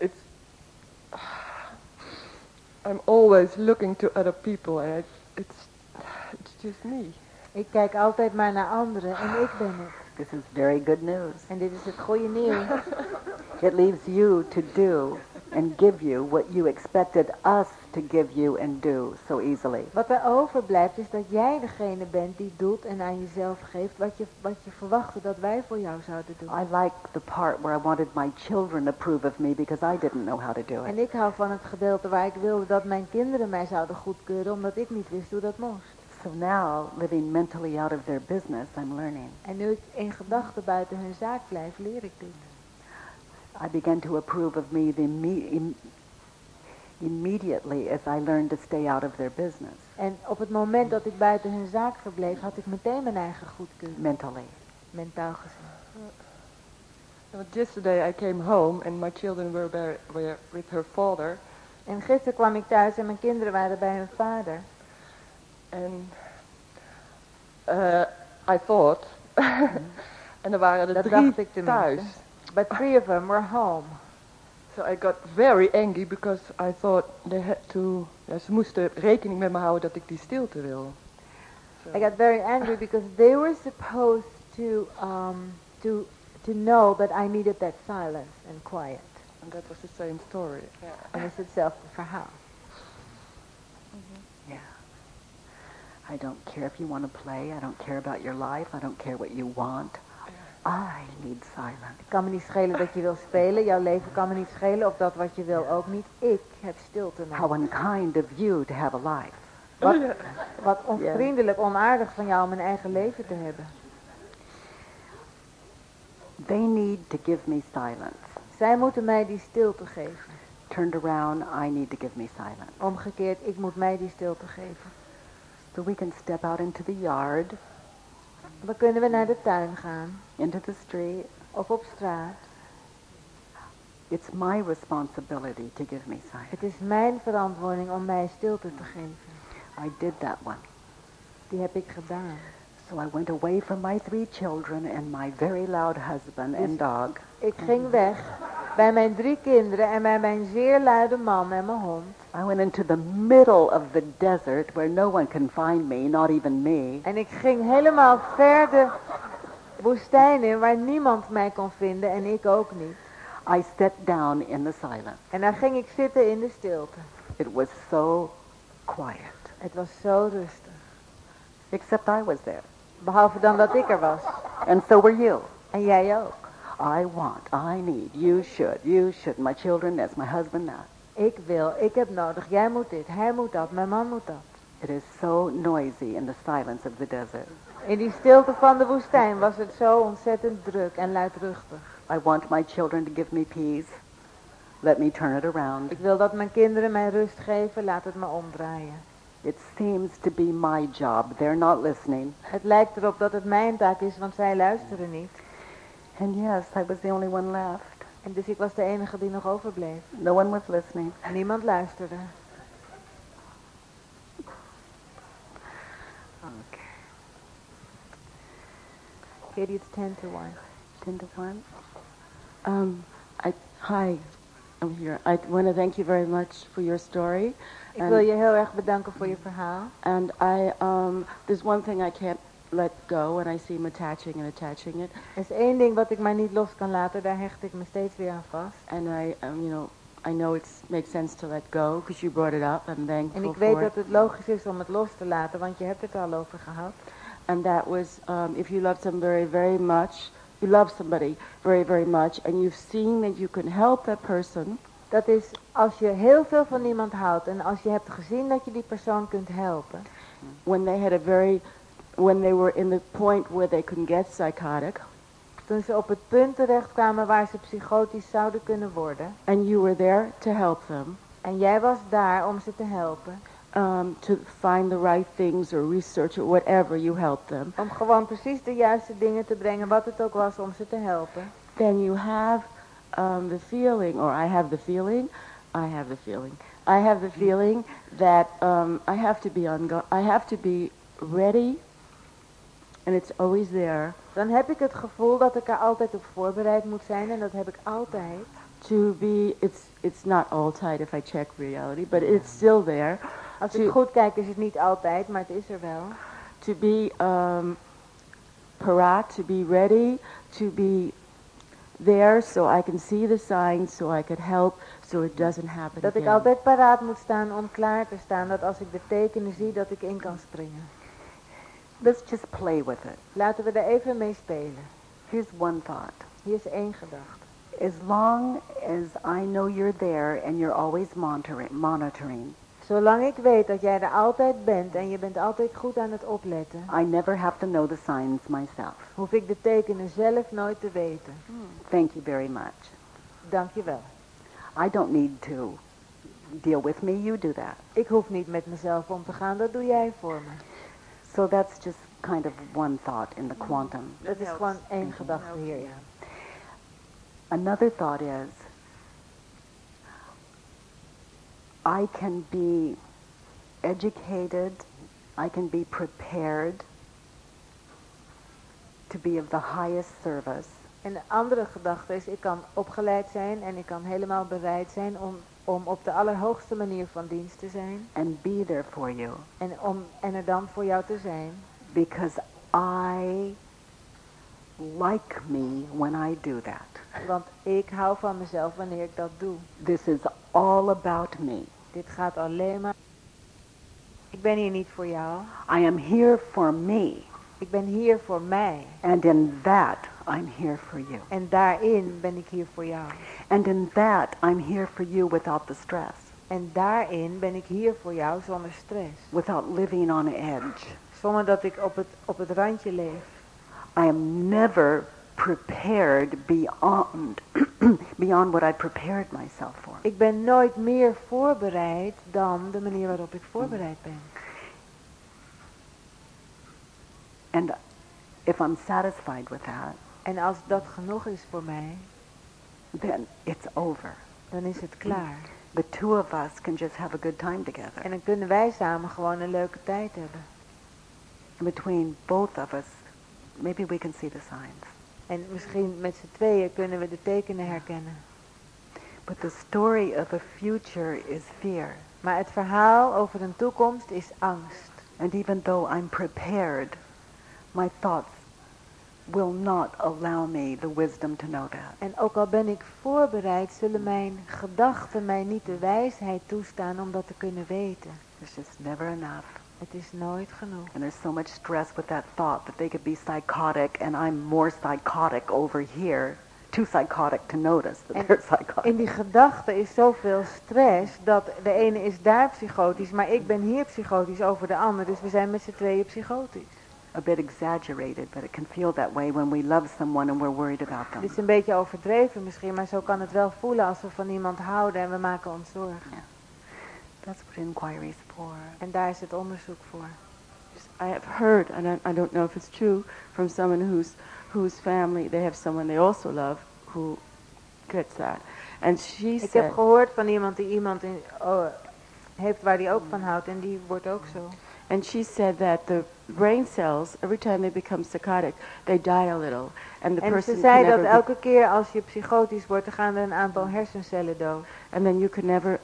It's. I'm always looking to other people, and it, it's it's just me. Ik kijk altijd maar naar anderen en ik ben het. This is very good news. En dit is het goede nieuws. *laughs* It leaves you to do and give you what you expected us to give you and do so easily. Wat er overblijft is dat jij degene bent die doet en aan jezelf geeft wat je, wat je verwachtte dat wij voor jou zouden doen. I like the part where I wanted my children to approve of me because I didn't know how to do En it. ik hou van het gedeelte waar ik wilde dat mijn kinderen mij zouden goedkeuren omdat ik niet wist hoe dat moest. So now, living mentally out of their business, I'm learning. En nu ik in gedachten buiten hun zaak blijf, leer ik dit. I began to approve of me the imme- im- immediately as I learned to stay out of their business En op het moment dat ik buiten hun zaak verbleef, had ik meteen mijn eigen goedkeuring. mentally. Mentaal gezien. But yesterday I came home and my children were, there, were with her father. En gisteren kwam ik thuis en mijn kinderen waren bij hun vader. En uh, I thought, *laughs* en er waren er Dat drie dacht ik thuis. But three of them were home. So I got very angry because I thought they had to, ja, ze moesten rekening met me houden dat ik die stilte wil. I got very angry because they were supposed to um, to to know that I needed that silence and quiet. And that was the same story. En dat is hetzelfde verhaal. Yeah. I don't care if you want to play. I don't care about your life. I don't care what you want. I need silence. Het kan me niet schelen dat je wil spelen. Jouw leven kan me niet schelen. Of dat wat je wil ook niet. Ik heb stilte nodig. How unkind of you to have a life. Wat, wat onvriendelijk, onaardig van jou om een eigen leven te hebben. They need to give me silence. Zij moeten mij die stilte geven. Turned around, I need to give me silence. Omgekeerd, ik moet mij die stilte geven. So we can step out into the yard, Dan kunnen we naar de tuin gaan. into the street. Of op straat. It's my responsibility to give me silence. Het is mijn verantwoording om mij stilte te geven. I did that one. Die heb ik gedaan. So I went away from my three children and my very loud husband and dog. Ik ging weg bij mijn drie kinderen en bij mijn zeer luide man en mijn hond. I went into the middle of the desert where no one can find me, not even me. En ik ging helemaal ver de woestijn in waar niemand mij kon vinden en ik ook niet. I sat down in the silence. En daar ging ik zitten in de stilte. It was so quiet. Het was zo rustig. Except I was there. Behalve dan dat ik er was. And so were you. En jij ook. I want, I need, you should, you should. My children, that's my husband now. Ik wil, ik heb nodig, jij moet dit, hij moet dat, mijn man moet dat. It is so noisy in the silence of the desert. In die stilte van de woestijn was het zo ontzettend druk en luidruchtig. I want my children to give me peace. Let me turn it around. Ik wil dat mijn kinderen mij rust geven, laat het me omdraaien. It seems to be my job. They're not listening. Het lijkt erop dat het mijn taak is, want zij luisteren niet. And yes, I was the only one left. En dus ik was de enige die nog overbleef. No one was listening. Niemand luisterde. Okay. Katie, it's ten to one. Ten to one. Um, I, hi, I'm here. I want to thank you very much for your story. Ik And- wil je heel erg bedanken voor je verhaal. And I, um, there's one thing I can't let go, and I see him attaching and attaching it. Er is één ding wat ik maar niet los kan laten, daar hecht ik me steeds weer aan vast. And I, um, you know, I know it makes sense to let go because you brought it up. I'm En thankful ik weet for dat it. het logisch is om het los te laten, want je hebt het al over gehad. And that was um, if you love somebody very much, you love somebody very, very much, and you've seen that you can help that person. Dat is als je heel veel van iemand houdt en als je hebt gezien dat je die persoon kunt helpen. when they had a very when they were in the point where they couldn't get psychotic Toen ze op het punt terechtkwamen waar ze psychotisch zouden kunnen worden. and you were there to help them En jij was daar om ze te helpen. um, to find the right things or research or whatever you helped them Om gewoon precies de juiste dingen te brengen, wat het ook was, om ze te helpen. then you have um, the feeling or I have the feeling I have the feeling I have the feeling that um, I have to be on I have to be ready and it's always there Dan heb ik het gevoel dat ik er altijd op voorbereid moet zijn en dat heb ik altijd. to be it's it's not all tight if I check reality but it's still there Als to, ik goed kijk is het niet altijd, maar het is er wel. to be um, parat, to be ready, to be there so I can see the signs, so I could help, so it doesn't happen Dat ik altijd paraat moet staan om klaar te staan. Dat als ik de tekenen zie, dat ik in kan springen. Let's just play with it. Laten we er even mee spelen. Here's one thought. Hier is één gedachte. As long as I know you're there and you're always monitoring, Zolang ik weet dat jij er altijd bent en je bent altijd goed aan het opletten, I never have to know the signs myself. hoef ik de tekenen zelf nooit te weten. Thank you very much. Dank je wel. I don't need to deal with me. You do that. Ik hoef niet met mezelf om te gaan, dat doe jij voor me. So that's just kind of one thought in the quantum. Dat is gewoon één gedachte hier, ja. Another thought is I can be educated, I can be prepared to be of the highest service, En de andere gedachte is, ik kan opgeleid zijn en ik kan helemaal bereid zijn om, om op de allerhoogste manier van dienst te zijn. and be there for you En, om, en er dan voor jou te zijn. because I like me when I do that. Want ik hou van mezelf wanneer ik dat doe. This is all about me. Dit gaat alleen maar... Ik ben hier niet voor jou. I am here for me, Ik ben hier voor mij. and in that I'm here for you. En daarin ben ik hier voor jou. And in that I'm here for you without the stress, En daarin ben ik hier voor jou zonder stress. without living on edge. Zonder dat ik op het, op het randje leef. I am never prepared beyond *clears throat* beyond what I prepared myself for. Ik ben nooit meer voorbereid dan de manier waarop ik voorbereid ben. And if I'm satisfied with that, En als dat genoeg is voor mij, then it's over. dan is het klaar. The two of us can just have a good time together. En dan kunnen wij samen gewoon een leuke tijd hebben. Between both of us, maybe we can see the signs. En misschien met z'n tweeën kunnen we de tekenen herkennen. But the story of a future is fear. Maar het verhaal over een toekomst is angst. And even though I'm prepared, my thoughts will not allow me the wisdom to know that. En ook al ben ik voorbereid, zullen mijn gedachten mij niet de wijsheid toestaan om dat te kunnen weten. There's just never enough. Het is nooit genoeg. And there's so much stress with that thought that they could be psychotic and I'm more psychotic over here. Too psychotic to notice that En they're psychotic. in die gedachte is zoveel stress dat de ene is daar psychotisch, maar ik ben hier psychotisch over de ander. Dus we zijn met z'n tweeën psychotisch. A bit exaggerated, but it can feel that way when we love someone and we're worried about them. Het is een beetje overdreven misschien, maar zo kan het wel voelen als we van iemand houden en we maken ons zorgen. That's what inquiry is for. En daar is het onderzoek voor. I have heard, and I, I don't know if it's true, from someone whose whose family they have someone they also love who gets that, and she Ik said, heb gehoord van iemand die iemand in, oh, heeft waar die ook van houdt en die wordt ook zo. and she said that the brain cells every time they become psychotic, they die a little, and the En person ze zei dat elke keer als je psychotisch wordt, dan gaan er een aantal hersencellen dood. and then you can never,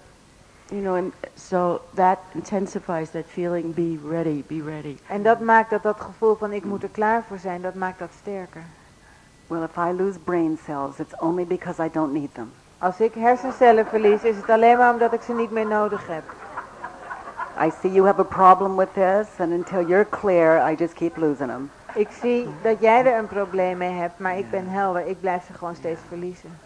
you know, and so that intensifies that feeling. Be ready, be ready. En dat maakt dat dat gevoel van ik moet er klaar voor zijn, dat maakt dat sterker. Well, if I lose brain cells, it's only because I don't need them. Als ik hersencellen verlies, is het alleen maar omdat ik ze niet meer nodig heb. I see you have a problem with this, and until you're clear, I just keep losing them. Ik zie dat jij er een probleem mee hebt, maar ik ben helder. Ik blijf ze gewoon steeds verliezen.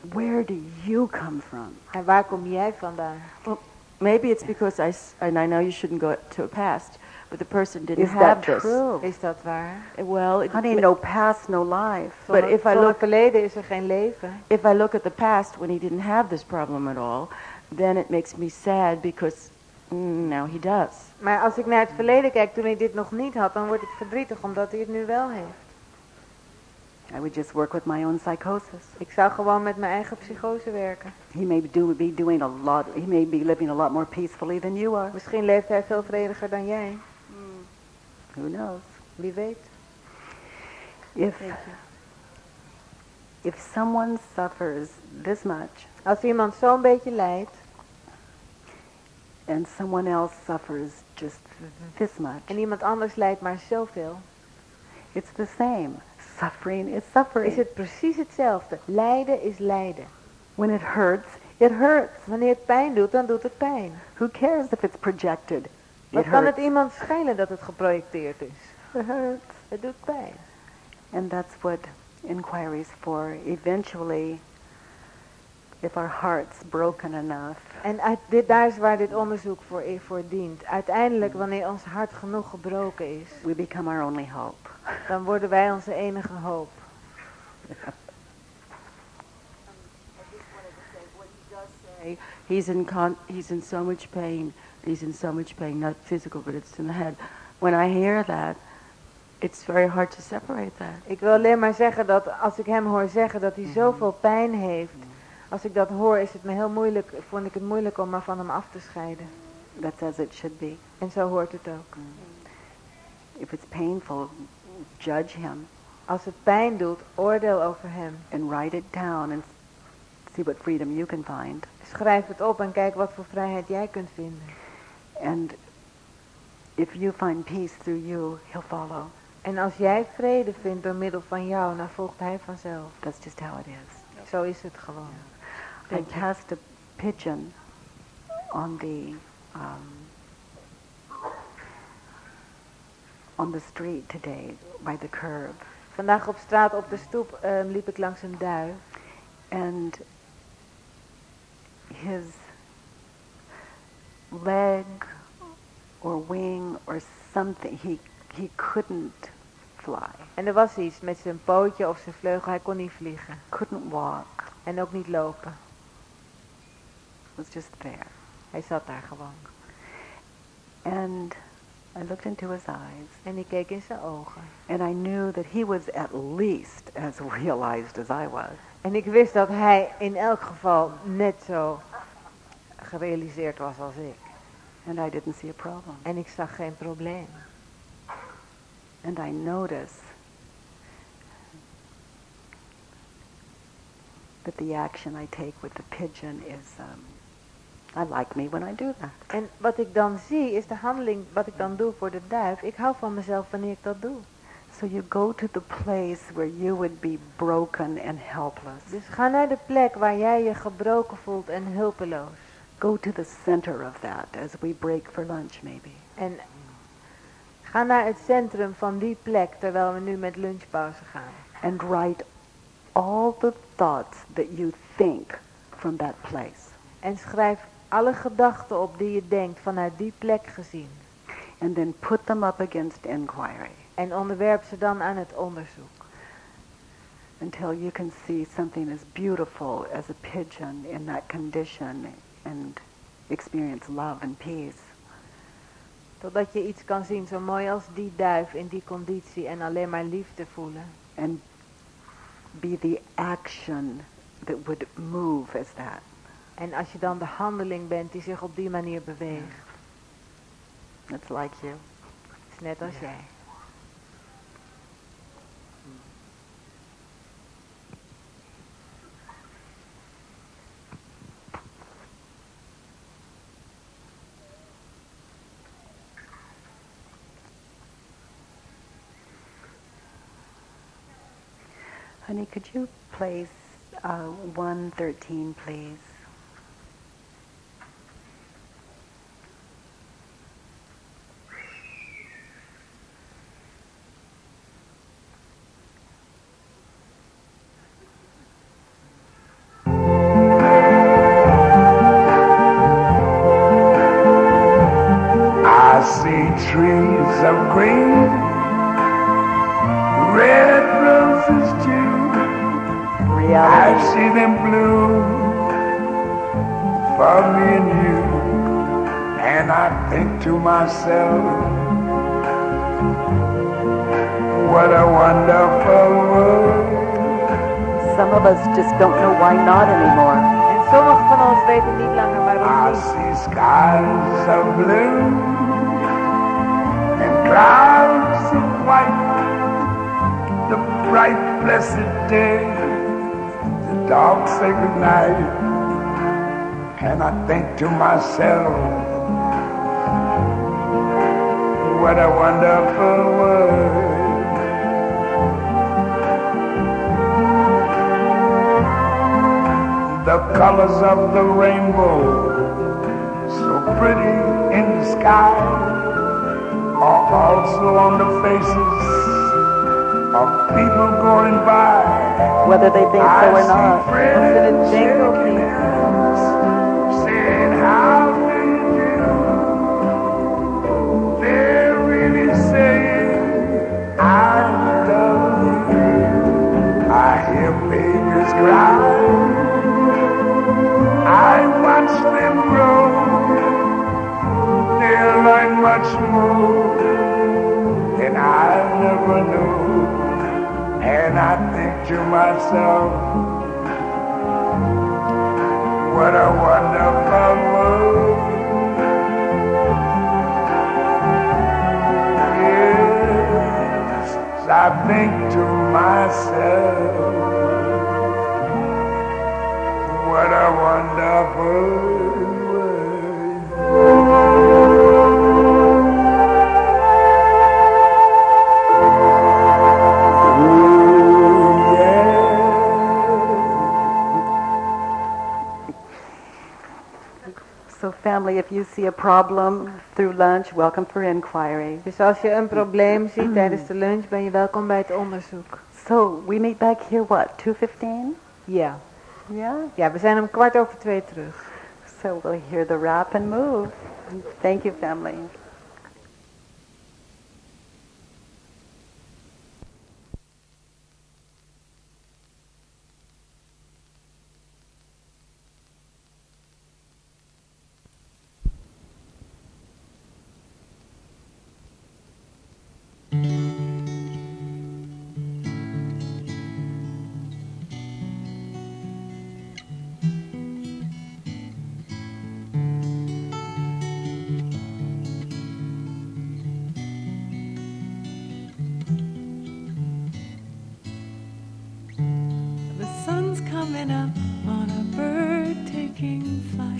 Where do you come from? En waar kom jij vandaan? Maybe it's because I, s- and I know you shouldn't go to a past, but the person didn't Is have that this. true? Is dat waar? Well, it, Honey, no past, no life. But if I look, verleden is er geen leven. if I look at the past when he didn't have this problem at all, then it makes me sad because mm, now he does. Maar als ik naar het verleden kijk toen hij dit nog niet had, dan wordt het verdrietig omdat hij het nu wel heeft. I would just work with my own psychosis. Ik zou gewoon met mijn eigen psychose werken. He may do, be doing a lot. He may be living a lot more peacefully than you are. Misschien leeft hij veel vrediger dan jij. Hmm. Who knows? Wie weet. If If someone suffers this much Als iemand zo'n beetje lijdt and someone else suffers just this much, en iemand anders lijdt maar zoveel, it's the same. Suffering is suffering. is het precies hetzelfde. Lijden is lijden. When it hurts, it hurts. Wanneer het pijn doet, dan doet het pijn. Who cares if it's projected? Wat it kan hurts. het iemand schelen dat het geprojecteerd is? It hurts. Het doet pijn. And that's what inquiry's for. Eventually, if our heart's broken enough, En uit dit, daar is waar dit onderzoek voor, voor dient. Uiteindelijk, wanneer ons hart genoeg gebroken is, we become our only hope. dan worden wij onze enige hoop. *laughs* he's in con- he's in so much pain. He's in so much pain, not physical, but it's in the head. When I hear that, it's very hard to separate that. Ik wil alleen maar zeggen dat als ik hem hoor zeggen dat hij zoveel pijn heeft, als ik dat hoor, is het me heel moeilijk, vond ik het moeilijk om me van hem af te scheiden. That's as it should be. En zo hoort het ook. If it's painful, judge him Als het pijn doet, oordeel over hem. and write it down and see what freedom you can find. Schrijf het op en kijk wat voor vrijheid jij kunt vinden. And if you find peace through you, he'll follow. En als jij vrede vindt door middel van jou, dan volgt hij vanzelf. That's just how it is. Zo is het gewoon. I cast a pigeon on the um, on the street today by the curb, Vandaag op straat op de stoep ehm, liep ik langs een duif. and his leg or wing or something he he couldn't fly, En er was iets met zijn pootje of zijn vleugel, hij kon niet vliegen. couldn't walk. En ook niet lopen. Was just there. Hij zat daar gewoon. And I looked into his eyes, En ik keek in zijn ogen. and I knew that he was at least as *laughs* realized as I was. En ik wist dat hij in elk geval net zo gerealiseerd was als ik. And I didn't see a problem. En ik zag geen probleem. And I notice that the action I take with the pigeon is, um, I like me when I do that. En wat ik dan zie is de handeling wat ik dan doe voor de duif. Ik hou van mezelf wanneer ik dat doe. So you go to the place where you would be broken and helpless. Dus ga naar de plek waar jij je gebroken voelt en hulpeloos. Go to the center of that as we break for lunch, maybe. En ga naar het centrum van die plek terwijl we nu met lunchpauze gaan. And write all the thoughts that you think from that place. En schrijf alle gedachten op die je denkt vanuit die plek gezien. And then put them up against inquiry En onderwerp ze dan aan het onderzoek. until you can see something as beautiful as a pigeon in that condition and experience love and peace. Totdat je iets kan zien zo mooi als die duif in die conditie en alleen maar liefde voelen. and be the action that would move as that. En als je dan de handeling bent die zich op die manier beweegt. It's like you. Is net als jij. Honey, could you place uh, 113, please? To myself, what a wonderful world. Some of us just don't know why not anymore. En sommigen van ons weten niet langer waarom I see skies of blue and clouds of white. The bright blessed day The dogs say goodnight, and I think to myself, what a wonderful world. The colors of the rainbow, so pretty in the sky, are also on the faces of people going by. Whether they think so or I not. see friends shaking more than I never knew. And I think to myself, what a wonderful world. Yes, I think to myself, what a wonderful problem through lunch, welcome for inquiry. Dus als je een probleem ziet *clears throat* tijdens de lunch, ben je welkom bij het onderzoek. So we meet back here what, 2.15? Ja. Yeah? Ja, we zijn om kwart over twee terug. So we'll hear the rap and move. Thank you family. Coming up on a bird taking flight.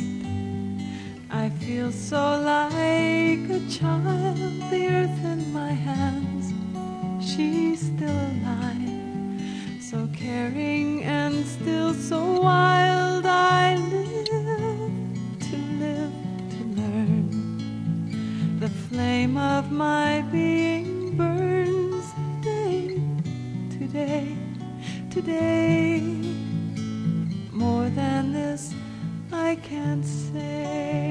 Feel so like a child, the earth in my hands. She's still alive, so caring and still so wild. I live to live to learn. The flame of my being burns day to day today. More than this, I can't say.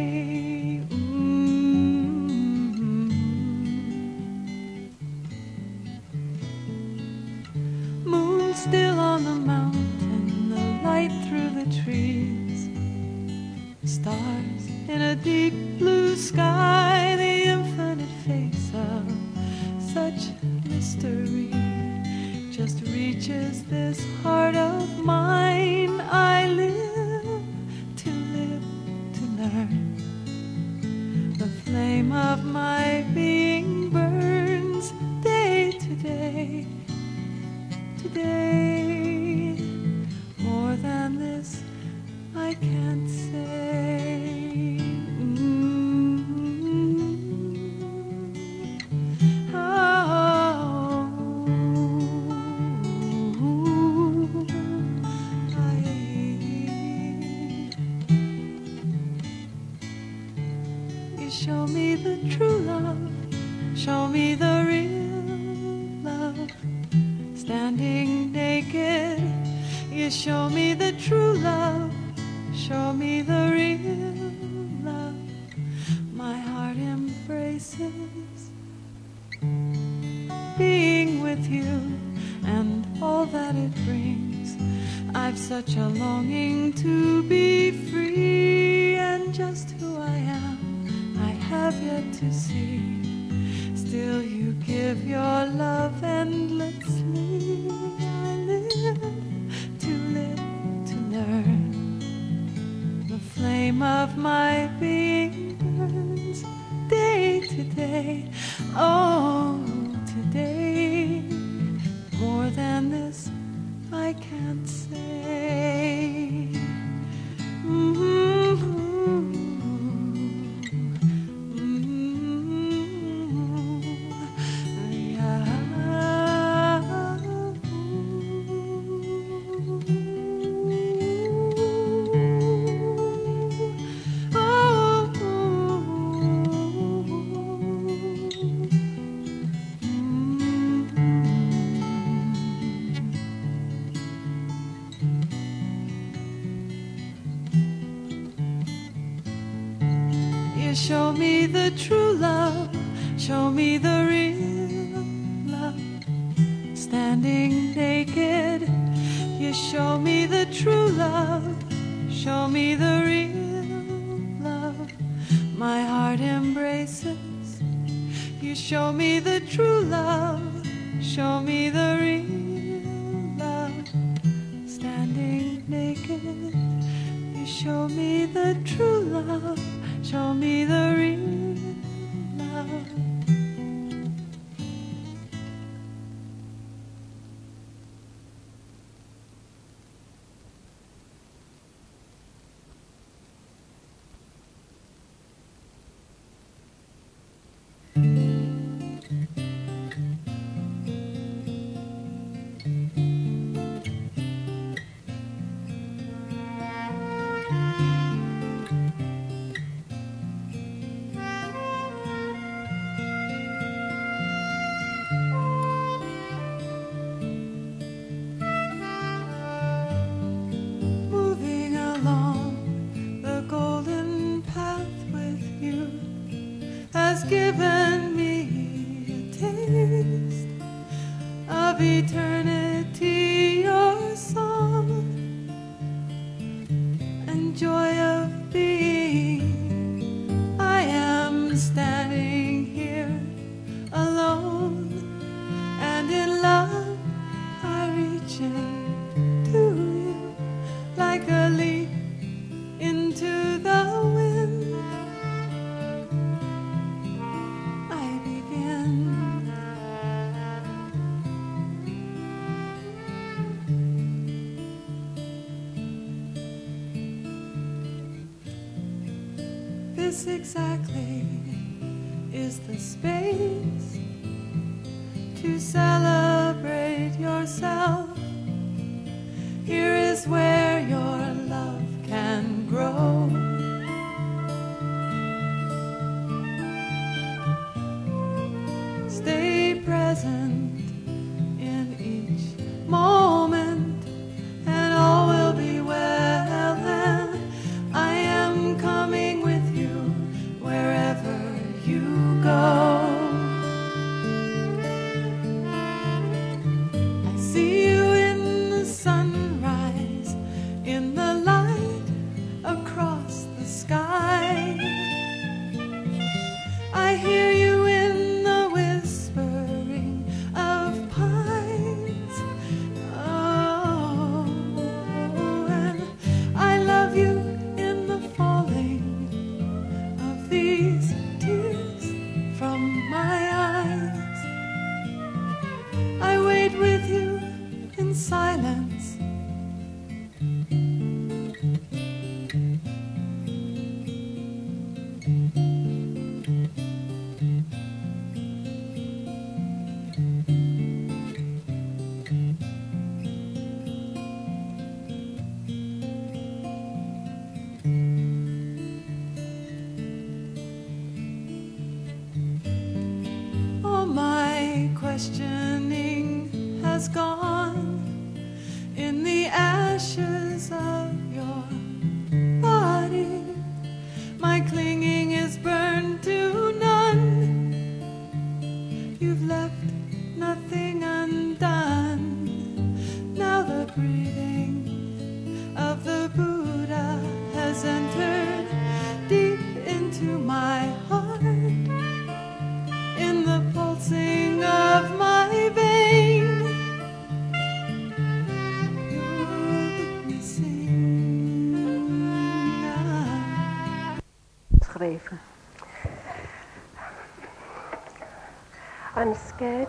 six hours.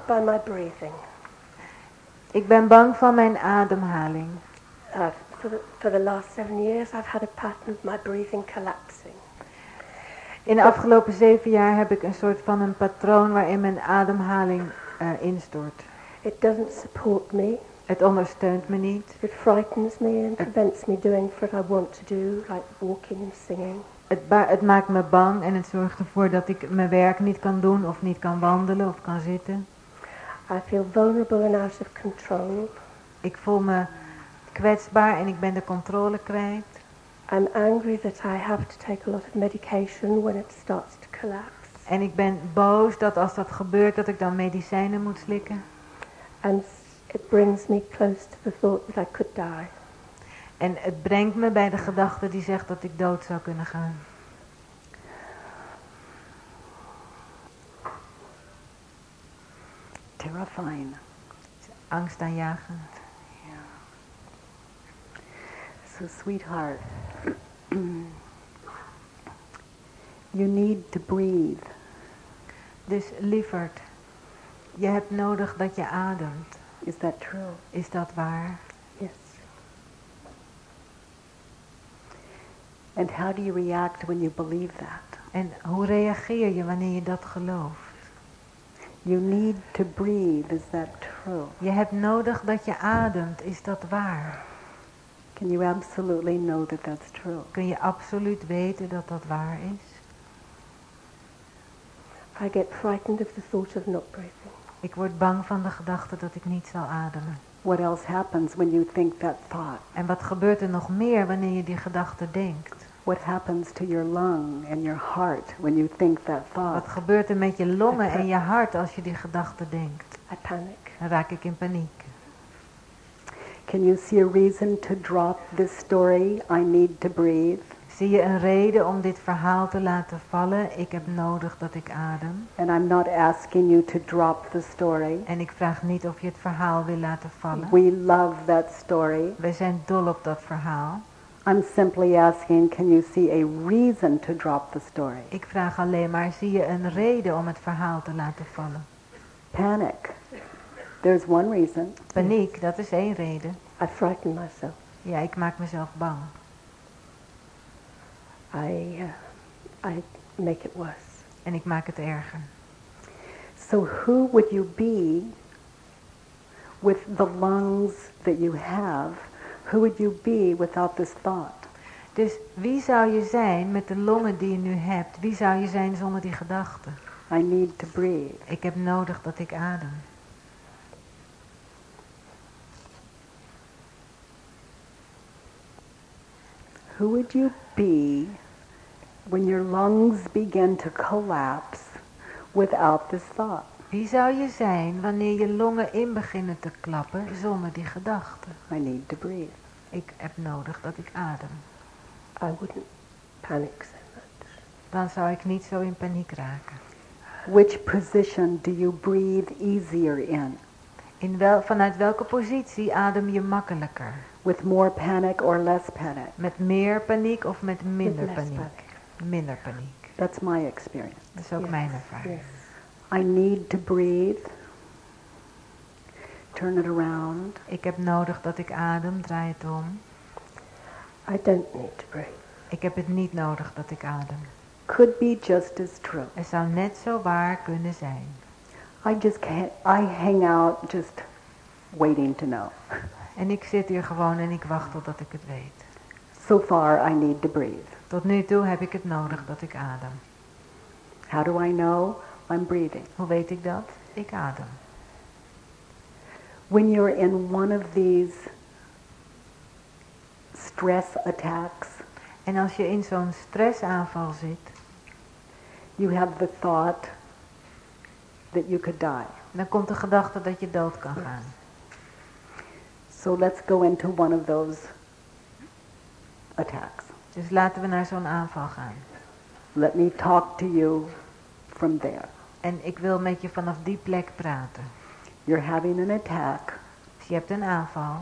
by my breathing. Ik ben bang van mijn ademhaling. Uh, for, the, for the last seven years I've had a pattern of my breathing collapsing. In de afgelopen zeven jaar heb ik een soort van een patroon waarin mijn ademhaling uh, instort. It doesn't support me. Het ondersteunt me niet. It frightens me and prevents me doing what I want to do, like walking and singing. Het, het maakt me bang en het zorgt ervoor dat ik mijn werk niet kan doen of niet kan wandelen of kan zitten. I feel vulnerable and out of control. Ik voel me kwetsbaar en ik ben de controle kwijt. I'm angry that I have to take a lot of medication when it starts to collapse. En ik ben boos dat als dat gebeurt dat ik dan medicijnen moet slikken. And it brings me close to the thought that I could die. En het brengt me bij de gedachte die zegt dat ik dood zou kunnen gaan. Terrifying. Angstaanjagend. So, sweetheart, you need to breathe. Dus lieverd, je hebt nodig dat je ademt. Is that true? Is dat waar? Yes. And how do you react when you believe that? En hoe reageer je wanneer je dat gelooft? You need to breathe. Is that true? Je hebt nodig dat je ademt. Is dat waar? Can you absolutely know that that's true? Kun je absoluut weten dat dat waar is? I get frightened of the thought of not breathing. Ik word bang van de gedachte dat ik niet zal ademen. What else happens when you think that thought? En wat gebeurt er nog meer wanneer je die gedachte denkt? What happens to your lung and your heart when you think that thought? Wat gebeurt er met je longen en je hart als je die gedachte denkt? I panic. Dan raak ik in paniek. Can you see a reason to drop this story? I need to breathe. Zie je een reden om dit verhaal te laten vallen? Ik heb nodig dat ik adem. And I'm not asking you to drop the story. En ik vraag niet of je het verhaal wil laten vallen. We love that story. Wij zijn dol op dat verhaal. I'm simply asking, can you see a reason to drop the story? Ik vraag alleen maar, zie je een reden om het verhaal te laten vallen? Panic. There's one reason. Paniek, dat is één reden. I frighten myself. Ja, ik maak mezelf bang. I, uh, I make it worse. En ik maak het erger. So who would you be with the lungs that you have? Who would you be without this thought? Dus wie zou je zijn met de longen die je nu hebt? Wie zou je zijn zonder die gedachte? I need to breathe. Ik heb nodig dat ik adem. Who would you be when your lungs begin to collapse without this thought? Wie zou je zijn wanneer je longen in beginnen te klappen zonder die gedachte? I need to breathe. Ik heb nodig dat ik adem. I wouldn't panic so much. Dan zou ik niet zo in paniek raken. Which position do you breathe easier in? In wel, vanuit welke positie adem je makkelijker? With more panic or less panic? Met meer paniek of met minder paniek? Minder paniek. That's my experience. Dat is ook Yes, mijn ervaring. Yes. I need to breathe. Turn it around. Ik heb nodig dat ik adem, draai het om. I don't need to breathe. Ik heb het niet nodig dat ik adem. Could be just as true. Het zou net zo waar kunnen zijn. I just can't, I hang out just waiting to know. En ik zit hier gewoon en ik wacht totdat ik het weet. So far, I need to breathe. Tot nu toe heb ik het nodig dat ik adem. How do I know? I'm breathing. Hoe weet ik dat? Ik adem. When you're in one of these stress attacks, En als je in zo'n stressaanval zit, you have the thought that you could die. dan komt de gedachte dat je dood kan gaan. So let's go into one of those attacks. Dus laten we naar zo'n aanval gaan. Let me talk to you from there. En ik wil met je vanaf die plek praten. You're having an attack. Je hebt een aanval.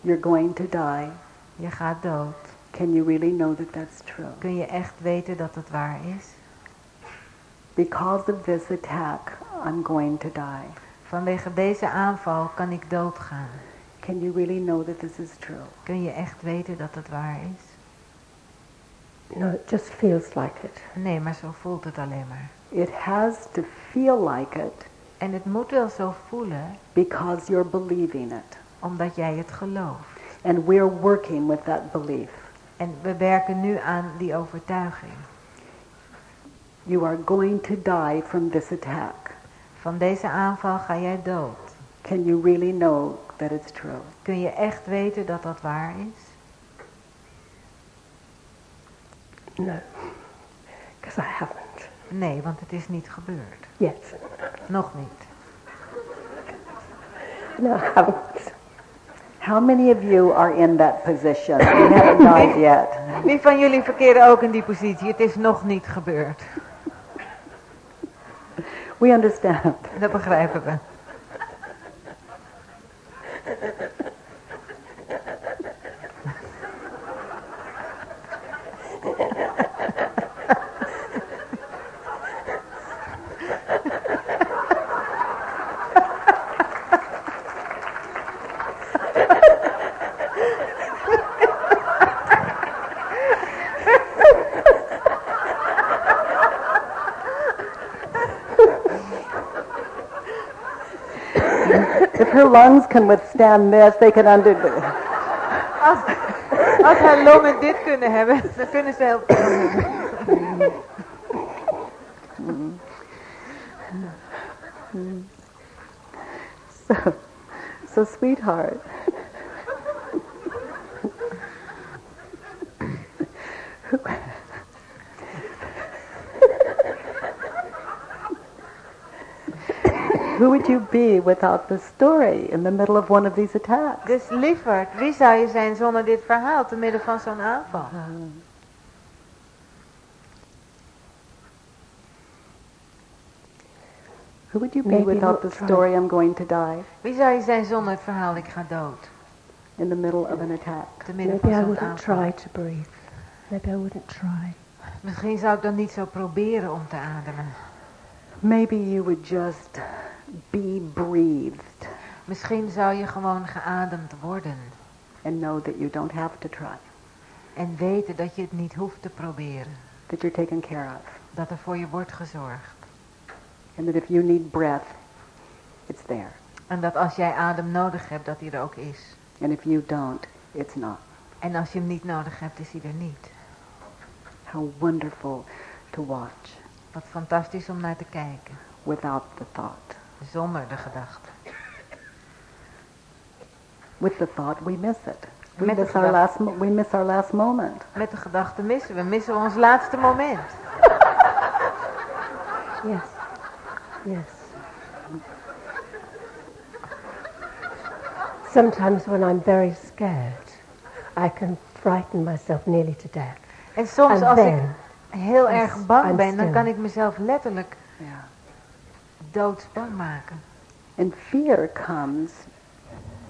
You're going to die. Je gaat dood. Can you really know that that's true? Kun je echt weten dat het waar is? Because of this attack, I'm going to die. Vanwege deze aanval kan ik doodgaan. Can you really know that this is true? Kun je echt weten dat het waar is? No, it just feels like it. Nee, maar zo voelt het alleen maar. It has to feel like it En het moet wel zo voelen, because you're believing it. omdat jij het gelooft. And we're working with that belief. En we werken nu aan die overtuiging. You are going to die from this attack. Van deze aanval ga jij dood. Can you really know that it's true? Kun je echt weten dat dat waar is? No, because I haven't Nee, want het is niet gebeurd. yet. Nog niet. No, I haven't. How many of you are in that position? You haven't died yet. Wie van jullie verkeren ook in die positie? Het is nog niet gebeurd. We understand. Dat begrijpen we. Her lungs can withstand this, they can under. Als, als haar longen dit kunnen hebben, dan kunnen ze heel. So, so sweetheart. *laughs* Who would you be without the story in the middle of one of these attacks? Dus lieverd, wie zou je zijn zonder dit verhaal te midden van zo'n aanval? Who would you be Maybe without the story I'm going to die Wie zou je zijn zonder het verhaal ik ga dood? in the middle of an attack? Te midden Maybe van I wouldn't aanval. try to breathe. Maybe I wouldn't try. Misschien zou ik dan niet zo proberen om te ademen. Maybe you would just be breathed Misschien zou je gewoon geademd worden. and know that you don't have to try, En weten dat je het niet hoeft te proberen. that you're taken care of, Dat er voor je wordt gezorgd. and that if you need breath, it's there. En dat als jij adem nodig hebt, dat hij er ook is. And if you don't, it's not. En als je hem niet nodig hebt, is hij er niet. How wonderful to watch Wat fantastisch om naar te kijken. without the thought. Zonder de gedachte. With the thought, we miss it. We Met miss our last. We miss our last moment. Met de gedachte missen we. Missen we ons laatste moment. *laughs* Yes. Yes. Sometimes when I'm very scared, I can frighten myself nearly to death. En soms And als ik heel erg bang I'm ben, dan kan ik mezelf letterlijk Yeah. Doodsbang maken. And fear comes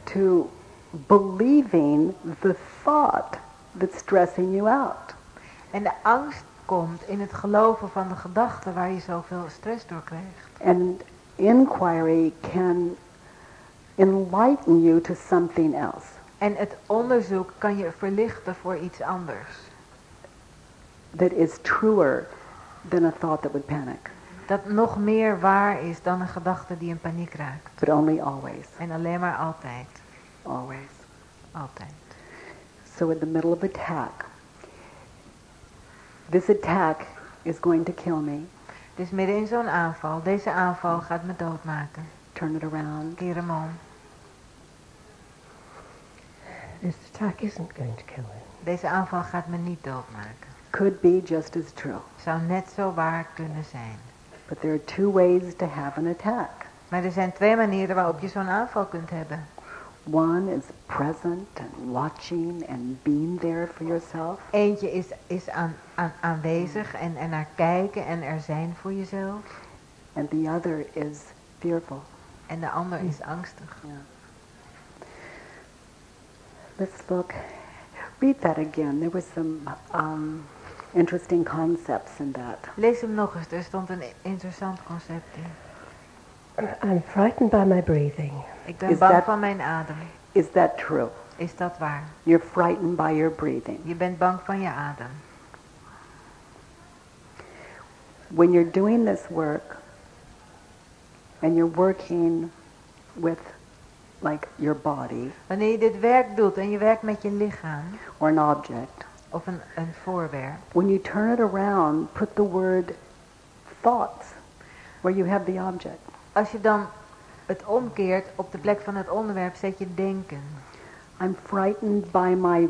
to believing the thought that's stressing you out. En de angst komt in het geloven van de gedachte waar je zoveel stress door krijgt. And inquiry can enlighten you to something else. En het onderzoek kan je verlichten voor iets anders. that is truer than a thought that would panic, Dat nog meer waar is dan een gedachte die in paniek raakt. but only always, En alleen maar altijd. always. Altijd. So in the middle of attack, this attack is going to kill me. Dus midden in zo'n aanval, deze aanval gaat me doodmaken. Turn it around. Keer hem om. this attack isn't going to kill me. Deze aanval gaat me niet doodmaken. Could be just as true. Zou net zo waar kunnen zijn. But there are two ways to have an attack. Maar er zijn twee manieren waarop je zo'n aanval kunt hebben. One is present and watching and being there for yourself. Eentje is, is aan, aan, aanwezig en, en naar kijken en er zijn voor jezelf. And the other is fearful. En de ander is angstig. Let's look. Read that again. There was some um, interesting concepts in that. Lees hem nog eens, er stond een interessant concept in. I'm frightened by my breathing. Ik ben Is bang that- van mijn adem. Is that true? Is dat waar? You're frightened by your breathing. Je bent bang van je adem. When you're doing this work and you're working with like your body Wanneer je dit werk doet en je werkt met je lichaam or an object, of een, een voorwerp. when you turn it around, put the word thoughts where you have the object. Als je dan het omkeert, op de plek van het onderwerp zet je denken. I'm frightened by my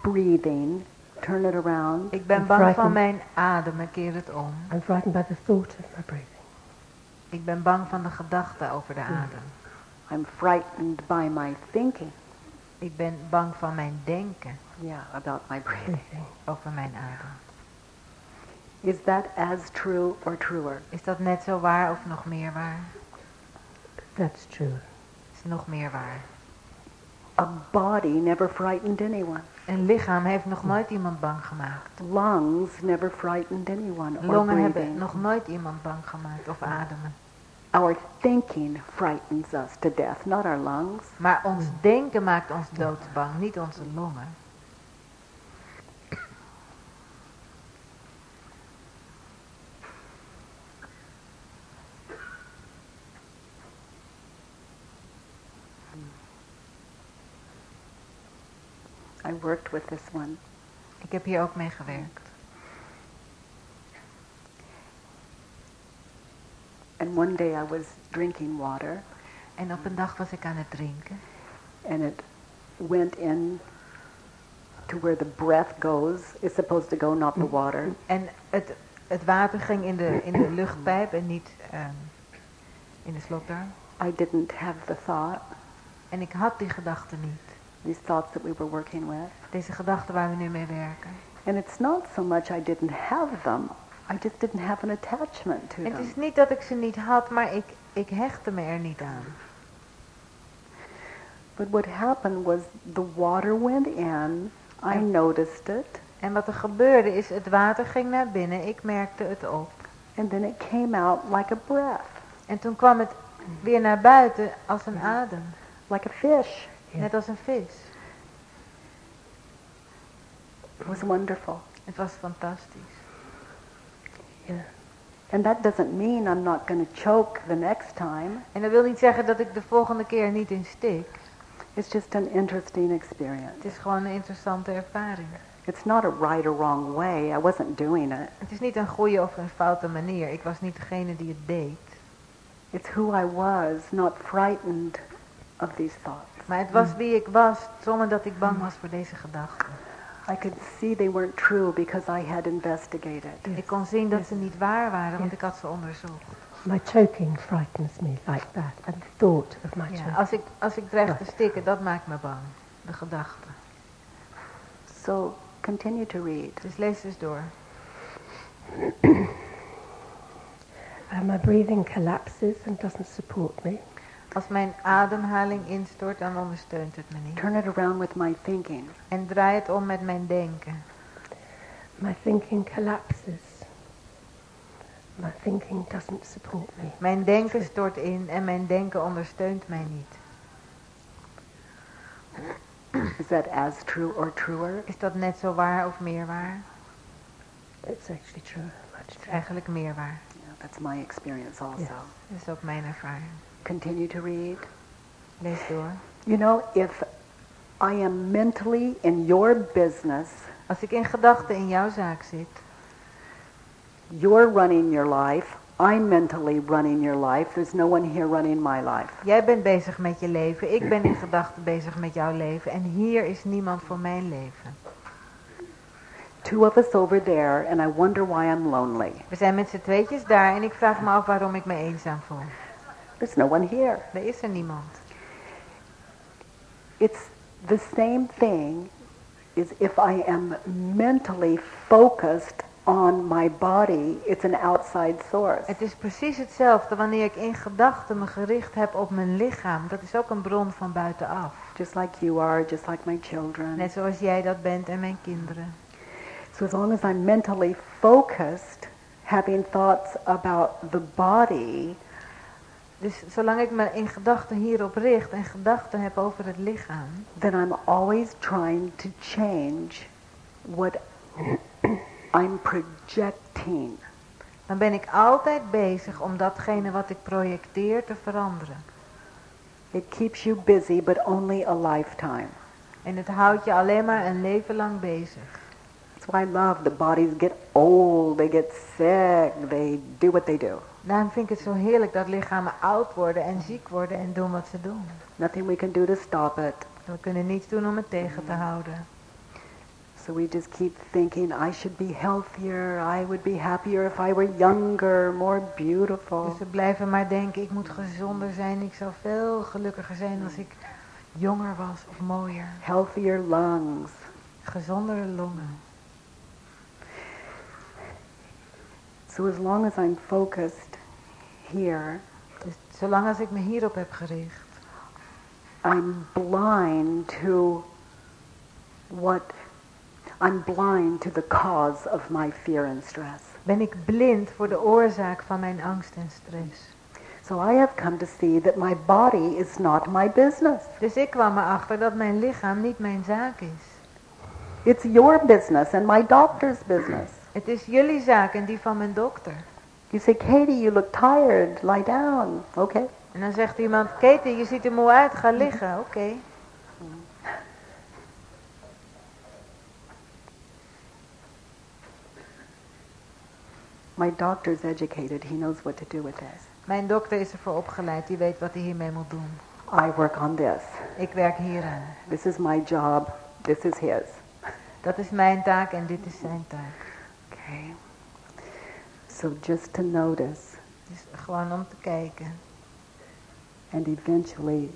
breathing Turn it around. Ik ben I'm bang van mijn adem, ik keer het om. I'm frightened by the thought of my breathing. Ik ben bang van de gedachte over de adem. I'm frightened by my thinking. Ik ben bang van mijn denken Yeah, about my breathing. *laughs* over mijn adem. Is that as true or truer? Is dat net zo waar of nog meer waar? That's true. Is nog meer waar. A body never frightened anyone. Een lichaam heeft nog nooit iemand bang gemaakt. Lungs never frightened anyone or Longen hebben nog nooit iemand bang gemaakt of ademen. Our thinking frightens us to death, not our lungs. Maar ons denken maakt ons doodsbang, niet onze longen. I worked with this one. Ik heb hier ook mee gewerkt. And one day I was drinking water En op een dag was ik aan het drinken. and it went in to where the breath goes. It's supposed to go, not the water. En het, het water ging in de, in de luchtpijp en niet ehm, in de slokdarm. I didn't have the thought, En ik had die gedachte niet. These thoughts that we were working with. Deze gedachte waar we nu mee werken. And it's not so much I didn't have them, I just didn't have an attachment to Het them. is niet dat ik ze niet had, maar ik, ik hechtte me er niet aan. But what happened was the water went in, I noticed it, En wat er gebeurde is, het water ging naar binnen, ik merkte het op. and then it came out like a breath, En toen kwam het weer naar buiten als een adem. like a fish. Net als een vis. It was wonderful. Het was fantastisch. Yeah. And that doesn't mean I'm not going to choke the next time. En dat wil niet zeggen dat ik de volgende keer niet in stik. It's just an interesting experience. Het is gewoon een interessante ervaring. It's not a right or wrong way. I wasn't doing it. Het is niet een goede of een foute manier. Ik was niet degene die het deed. It's who I was, not frightened of these thoughts. Maar het was wie ik was, zonder dat ik bang was voor deze gedachten. I could see they weren't true because I had investigated. Ik kon zien dat ze niet waar waren, want ik had ze onderzocht. My choking frightens me like that, and the thought of my Ja, choking. als ik, als ik dreig te stikken, dat maakt me bang. De gedachte. So continue to read. Dus lees dus door. And *clears throat* my breathing collapses and doesn't support me. Als mijn ademhaling instort, dan ondersteunt het me niet. Turn it around with my thinking. En draai het om met mijn denken. My thinking collapses. My thinking doesn't support me. Mijn denken stort in en mijn denken ondersteunt mij niet. Is that as true or truer? Is dat net zo waar of meer waar? It's actually true. Much true. eigenlijk meer waar. Yeah, that's my experience also. Yes. Dat is ook mijn ervaring. Continue to read. Lees door. You know, if I am mentally in your business, Als ik in gedachten in jouw zaak zit, you're running your life, I'm mentally running your life, there's no one here running my life. jij bent bezig met je leven, ik ben in gedachten bezig met jouw leven en hier is niemand voor mijn leven. Two of us over there, and I wonder why I'm lonely. We zijn met z'n tweetjes daar en ik vraag me af waarom ik me eenzaam voel. There's no one here. Er is er niemand. It's the same thing as if I am mentally focused on my body, it's an outside source. Het is precies hetzelfde wanneer ik in gedachten me gericht heb op mijn lichaam. Dat is ook een bron van buitenaf. Just like you are, just like my children. Net zoals jij dat bent en mijn kinderen. So as long as I'm mentally focused, having thoughts about the body, Dus zolang ik me in gedachten hierop richt en gedachten heb over het lichaam, then I'm always trying to change what I'm projecting. dan ben ik altijd bezig om datgene wat ik projecteer te veranderen. It keeps you busy, but only a lifetime. En het houdt je alleen maar een leven lang bezig. That's why I love the bodies get old, they get sick, they do what they do. Daarom vind ik het zo heerlijk dat lichamen oud worden en ziek worden en doen wat ze doen. Nothing we can do to stop it. We kunnen niets doen om het tegen te houden. So we just keep thinking, I should be healthier, I would be happier if I were younger, more beautiful. Dus we blijven maar denken, ik moet gezonder zijn, ik zou veel gelukkiger zijn als ik jonger was of mooier. Healthier lungs. Gezondere longen. So as long as I'm focused here, Dus zolang als ik me hierop heb gericht, I'm blind to what I'm blind to the cause of my fear and stress. ben ik blind voor de oorzaak van mijn angst en stress. So I have come to see that my body is not my business. Dus ik kwam erachter dat mijn lichaam niet mijn zaak is. It's your business and my doctor's business. Het is jullie zaak en die van mijn dokter. You say, Katie, you look tired. Lie down. Okay. En dan zegt iemand, Katie, je ziet er moe uit, ga liggen. Oké. *laughs* My doctor's educated. He knows what to do with this. Mijn dokter is ervoor opgeleid, die weet wat hij hiermee moet doen. I work on this. Ik werk hieraan. This is my job. This is his. Dat is mijn taak en dit is zijn taak. So just to notice Dus gewoon om te kijken. and eventually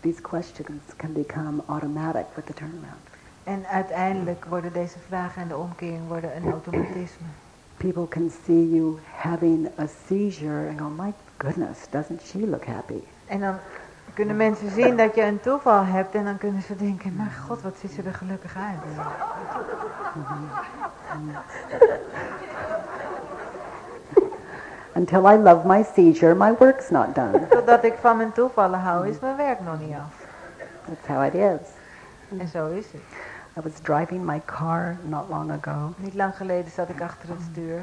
these questions can become automatic with the turnaround. En uiteindelijk worden deze vragen en de omkering worden een automatisme. People can see you having a seizure and go, my goodness, doesn't she look happy? En dan kunnen mensen zien dat je een toeval hebt en dan kunnen ze denken, maar god, wat ziet ze er gelukkig uit. Until I love my seizure, my work's not done. *laughs* Totdat ik van mijn toevallen hou, is mijn werk nog niet af. That's how it is. En zo is het. I was driving my car not long ago, Niet lang geleden zat ik achter het stuur.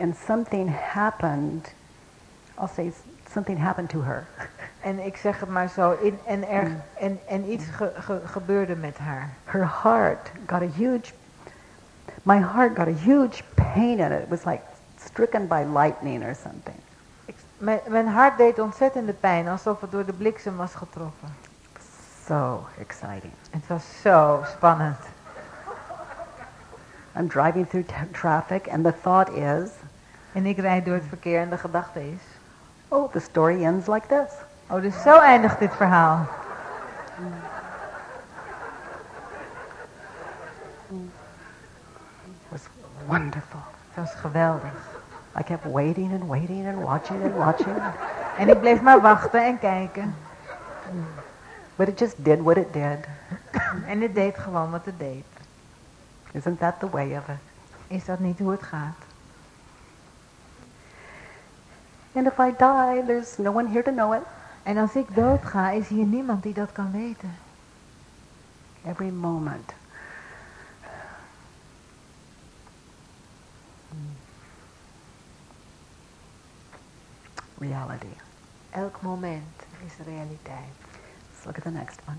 and something happened. I'll say something happened to her. *laughs* En ik zeg het maar zo, in, en, er, en, en iets ge- ge- gebeurde met haar. Her heart got a huge. My heart got a huge pain in it. It was like stricken by lightning or something. Ik, mijn, mijn hart deed ontzettende pijn, alsof het door de bliksem was getroffen. So exciting. Het was zo spannend. I'm driving through traffic, and the thought is, En ik rijd door het verkeer en de gedachte is... oh, the story ends like this. Oh, dus zo eindigt dit verhaal. It was wonderful. Het was geweldig. I kept waiting and waiting and watching and watching. En ik bleef maar wachten en kijken. But it just did what it did. En het deed gewoon wat het deed. Isn't that the way of it? Is dat niet hoe het gaat? And if I die, there's no one here to know it. En als ik doodga, is hier niemand die dat kan weten. Every moment. Reality. Elk moment is realiteit. Let's look at the next one.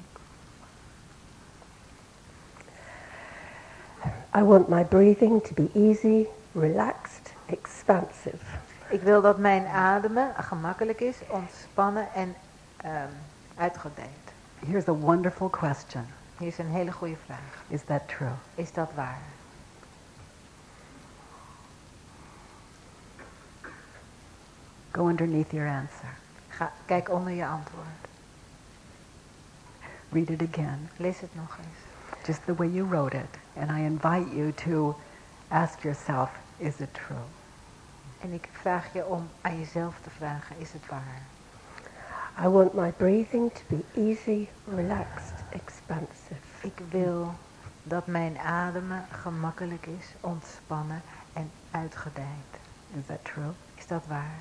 I want my breathing to be easy, relaxed, expansive. Ik wil dat mijn ademen gemakkelijk is, ontspannen en uitgedijd. Here's a wonderful question. Hier is een hele goede vraag. Is that true? Is dat waar? Go underneath your answer. Ga, kijk onder je antwoord. Read it again. Lees het nog eens. Just the way you wrote it. And I invite you to ask yourself, is it true? En ik vraag je om aan jezelf te vragen, is het waar? I want my breathing to be easy, relaxed, expansive. Ik wil dat mijn ademen gemakkelijk is, ontspannen en uitgedijd. Is that true? Is dat waar?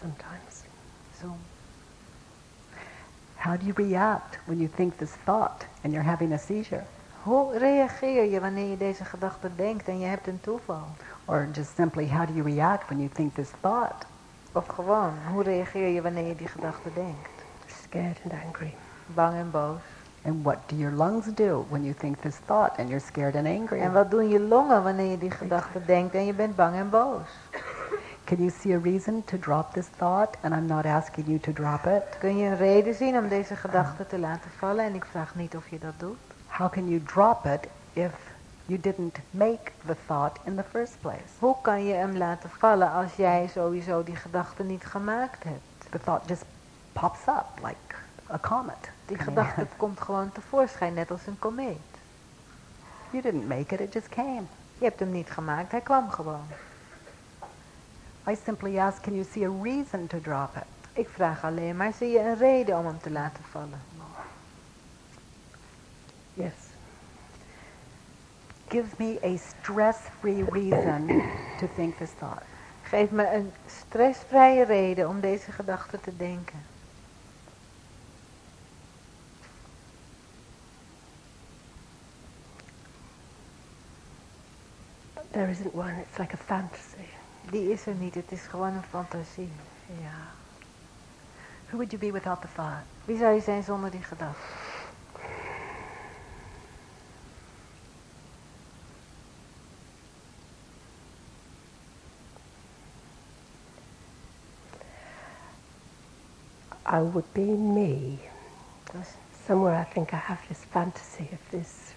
Sometimes. Zo. How do you react when you think this thought and you're having a seizure? Hoe reageer je wanneer je deze gedachte denkt en je hebt een toeval? Or just simply, how do you react when you think this thought? Of gewoon, hoe reageer je wanneer je die gedachte denkt? Scared and angry. Bang en boos. And what do your lungs do when you think this thought and you're scared and angry? En wat doen je longen wanneer je die gedachte denkt en je bent bang en boos? Can you see a reason to drop this thought? And I'm not asking you to drop it. Kun je een reden zien om deze gedachte te laten vallen? En ik vraag niet of je dat doet. How can you drop it if you didn't make the thought in the first place? Hoe kan je hem laten vallen als jij sowieso die gedachte niet gemaakt hebt? The thought just pops up like a comet. Die gedachte *laughs* komt gewoon tevoorschijn, net als een komeet. You didn't make it, it just came. Je hebt hem niet gemaakt, hij kwam gewoon. I simply ask, can you see a reason to drop it? Ik vraag alleen maar, zie je een reden om hem te laten vallen? Yes. Give me a stress-free reason to think this thought. Geef me een stressvrije reden om deze gedachte te denken. There isn't one, it's like a fantasy. Die is er niet, het is gewoon een fantasie. Ja. Who would you be without the thought? Wie zou je zijn zonder die gedachte? I would be me. Somewhere I think I have this fantasy of this.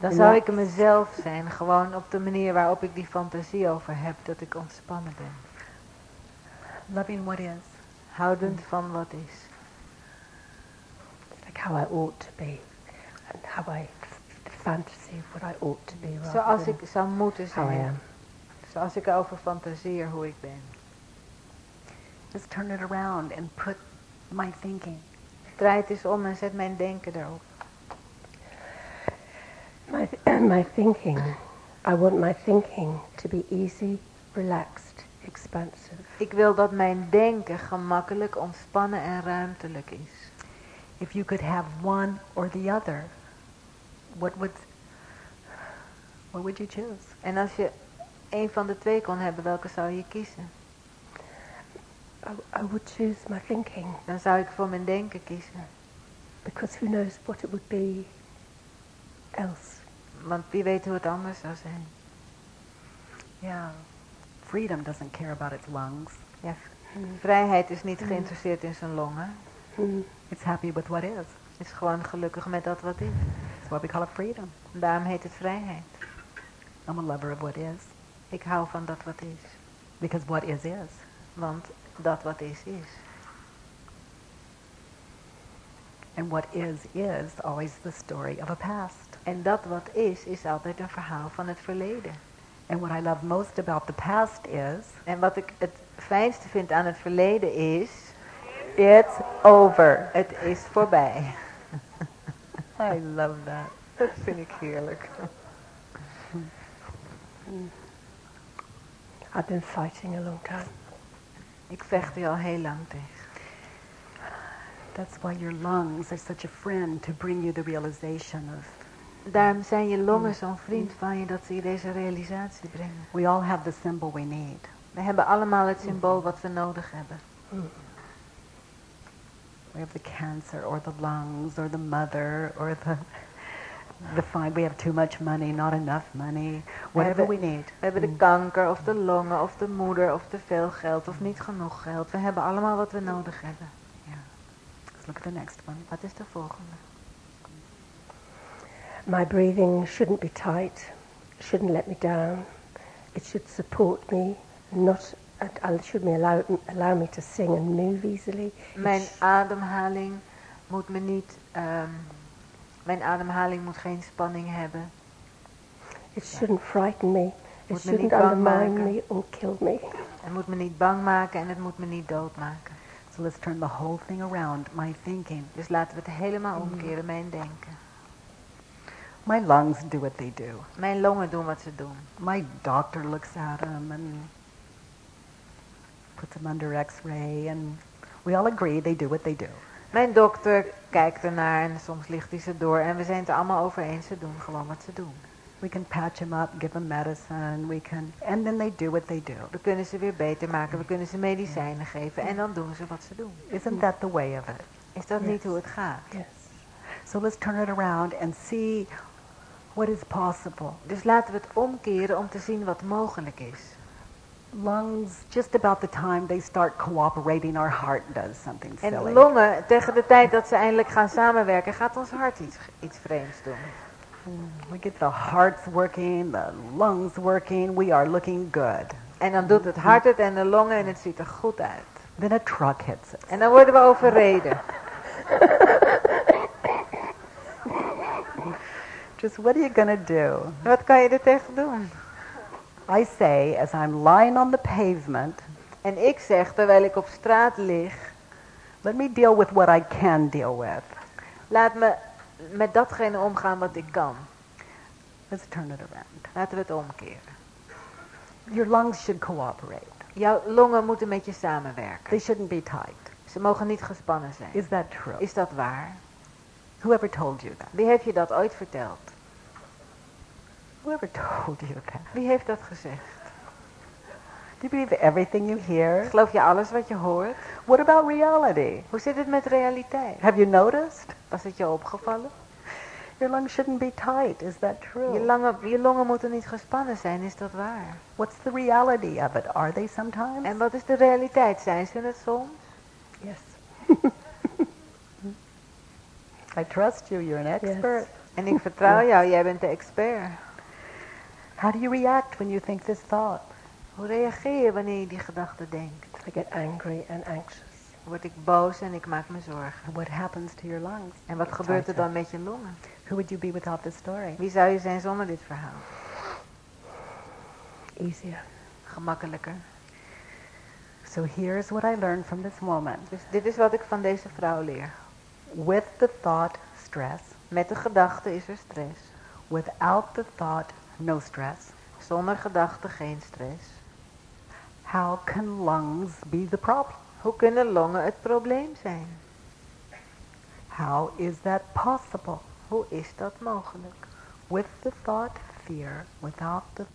Dan zou ik mezelf zijn, gewoon op de manier waarop ik die fantasie over heb, dat ik ontspannen ben. Loving what is. Houdend van wat is. Like how I ought to be. And how I, fantasy of what I ought to be. Zoals ik zou moeten zijn. Zoals ik over fantaseer hoe ik ben. Just turn it around and put my thinking. Draai het eens om en zet mijn denken erop. My, my thinking, I want my thinking to be easy, relaxed, expansive. Ik wil dat mijn denken gemakkelijk, ontspannen en ruimtelijk is. If you could have one or the other, what would, what would you choose? En als je een van de twee kon hebben, welke zou je kiezen? I, I would choose my thinking Dan zou ik voor mijn denken kiezen. because who knows what it would be else. Want wie weet hoe het anders zou zijn. Yeah. Freedom doesn't care about its lungs. Ja, vrijheid is niet geïnteresseerd in zijn longen. It's happy with what is. Is gewoon gelukkig met dat wat is. That's why we call it freedom. Daarom heet het vrijheid. I'm a lover of what is. Ik hou van dat wat is. Because what is is. Want dat wat is, is. And what is is always the story of a past. En dat wat is, is altijd een verhaal van het verleden. And what I love most about the past is En wat ik het fijnste vind aan het verleden is... It's over. Het is voorbij. *laughs* I love that. Dat vind ik heerlijk. I've been fighting a long time. Ik vecht er al heel lang tegen. That's why your lungs are such a friend to bring you the realization of Daarom zijn je longen zo'n vriend van je dat ze je deze realisatie brengen. we all have the symbol we need. We hebben allemaal het symbool wat we nodig hebben. We have the cancer or the lungs or the mother or the the fine we have too much money, not enough money, whatever we hebben- need. We hebben de kanker of de longen of de moeder of te veel geld of niet genoeg geld. We hebben allemaal wat we nodig hebben. Let's look at the next one. Wat is de volgende? My breathing shouldn't be tight, shouldn't let me down. It should support me, not and and should me allow allow me to sing and move easily. It Mijn sh- ademhaling moet me niet... ehm, mijn ademhaling moet geen spanning hebben. It shouldn't frighten me. It Moet me shouldn't niet bang undermine maken. me or kill me. Het moet me niet bang maken en het moet me niet doodmaken. So let's turn the whole thing around, my thinking. Dus laten we het helemaal mm. omkeren, mijn denken. My lungs do what they do. Mijn longen doen wat ze doen. My doctor looks at them and puts them under x-ray and we all agree they do what they do. Mijn dokter kijkt ernaar en soms ligt hij ze door. En we zijn het er allemaal over eens, ze doen gewoon wat ze doen. We can patch them up, give them medicine, we can, and then they do what they do. We kunnen ze weer beter maken, we kunnen ze medicijnen geven en dan doen ze wat ze doen. Isn't that the way of it? Is dat niet hoe het gaat? Yes. So let's turn it around and see what is possible. Dus laten we het omkeren om te zien wat mogelijk is. lungs, just about the time they start cooperating, our heart does something En silly. longen, tegen de tijd dat ze eindelijk gaan samenwerken, gaat ons hart iets, iets vreemds doen. We get the hearts working, the lungs working, we are looking good. En dan doet het hart het en de longen en het ziet er goed uit. Then a truck hits us. En dan worden we overreden. *laughs* What are you going to do? Wat kan je er tegen doen? I say, as I'm lying on the pavement, En ik zeg, terwijl ik op straat lig, let me deal with what I can deal with. laat me met datgene omgaan wat ik kan. Let's turn it around. Laten we het omkeren. Your lungs should cooperate. Jouw longen moeten met je samenwerken. They shouldn't be tight. Ze mogen niet gespannen zijn. Is that true? Is dat waar? Whoever told you that? Wie heeft je dat ooit verteld? Whoever told you that? Wie heeft dat gezegd? Do you believe everything you hear? Geloof je alles wat je hoort? What about reality? Hoe zit het met realiteit? Have you noticed? Was het je opgevallen? Your lungs shouldn't be tight. Is that true? Je, longen, je longen moeten niet gespannen zijn, is dat waar? What's the reality of it? Are they sometimes? En wat is de realiteit? Zijn ze het soms? Yes. *laughs* I trust you. You're an expert. En ik vertrouw *laughs* jou, jij bent de expert. How do you react when you think this thought? Hoe reageer je wanneer je die gedachte denkt? I get angry and anxious. Word ik boos en ik maak me zorgen. What happens to your lungs? En wat gebeurt er dan met je longen? Who would you be without this story? Wie zou je zijn zonder dit verhaal? Easier. Gemakkelijker. So here's what I learned from this woman. Dus dit is wat ik van deze vrouw leer. With the thought, stress. Met de gedachte is er stress. Without the thought, no stress. Zonder gedachte geen stress. How can lungs be the problem? Hoe kunnen longen het probleem zijn? How is that possible? Hoe is dat mogelijk? With the thought, fear. Without the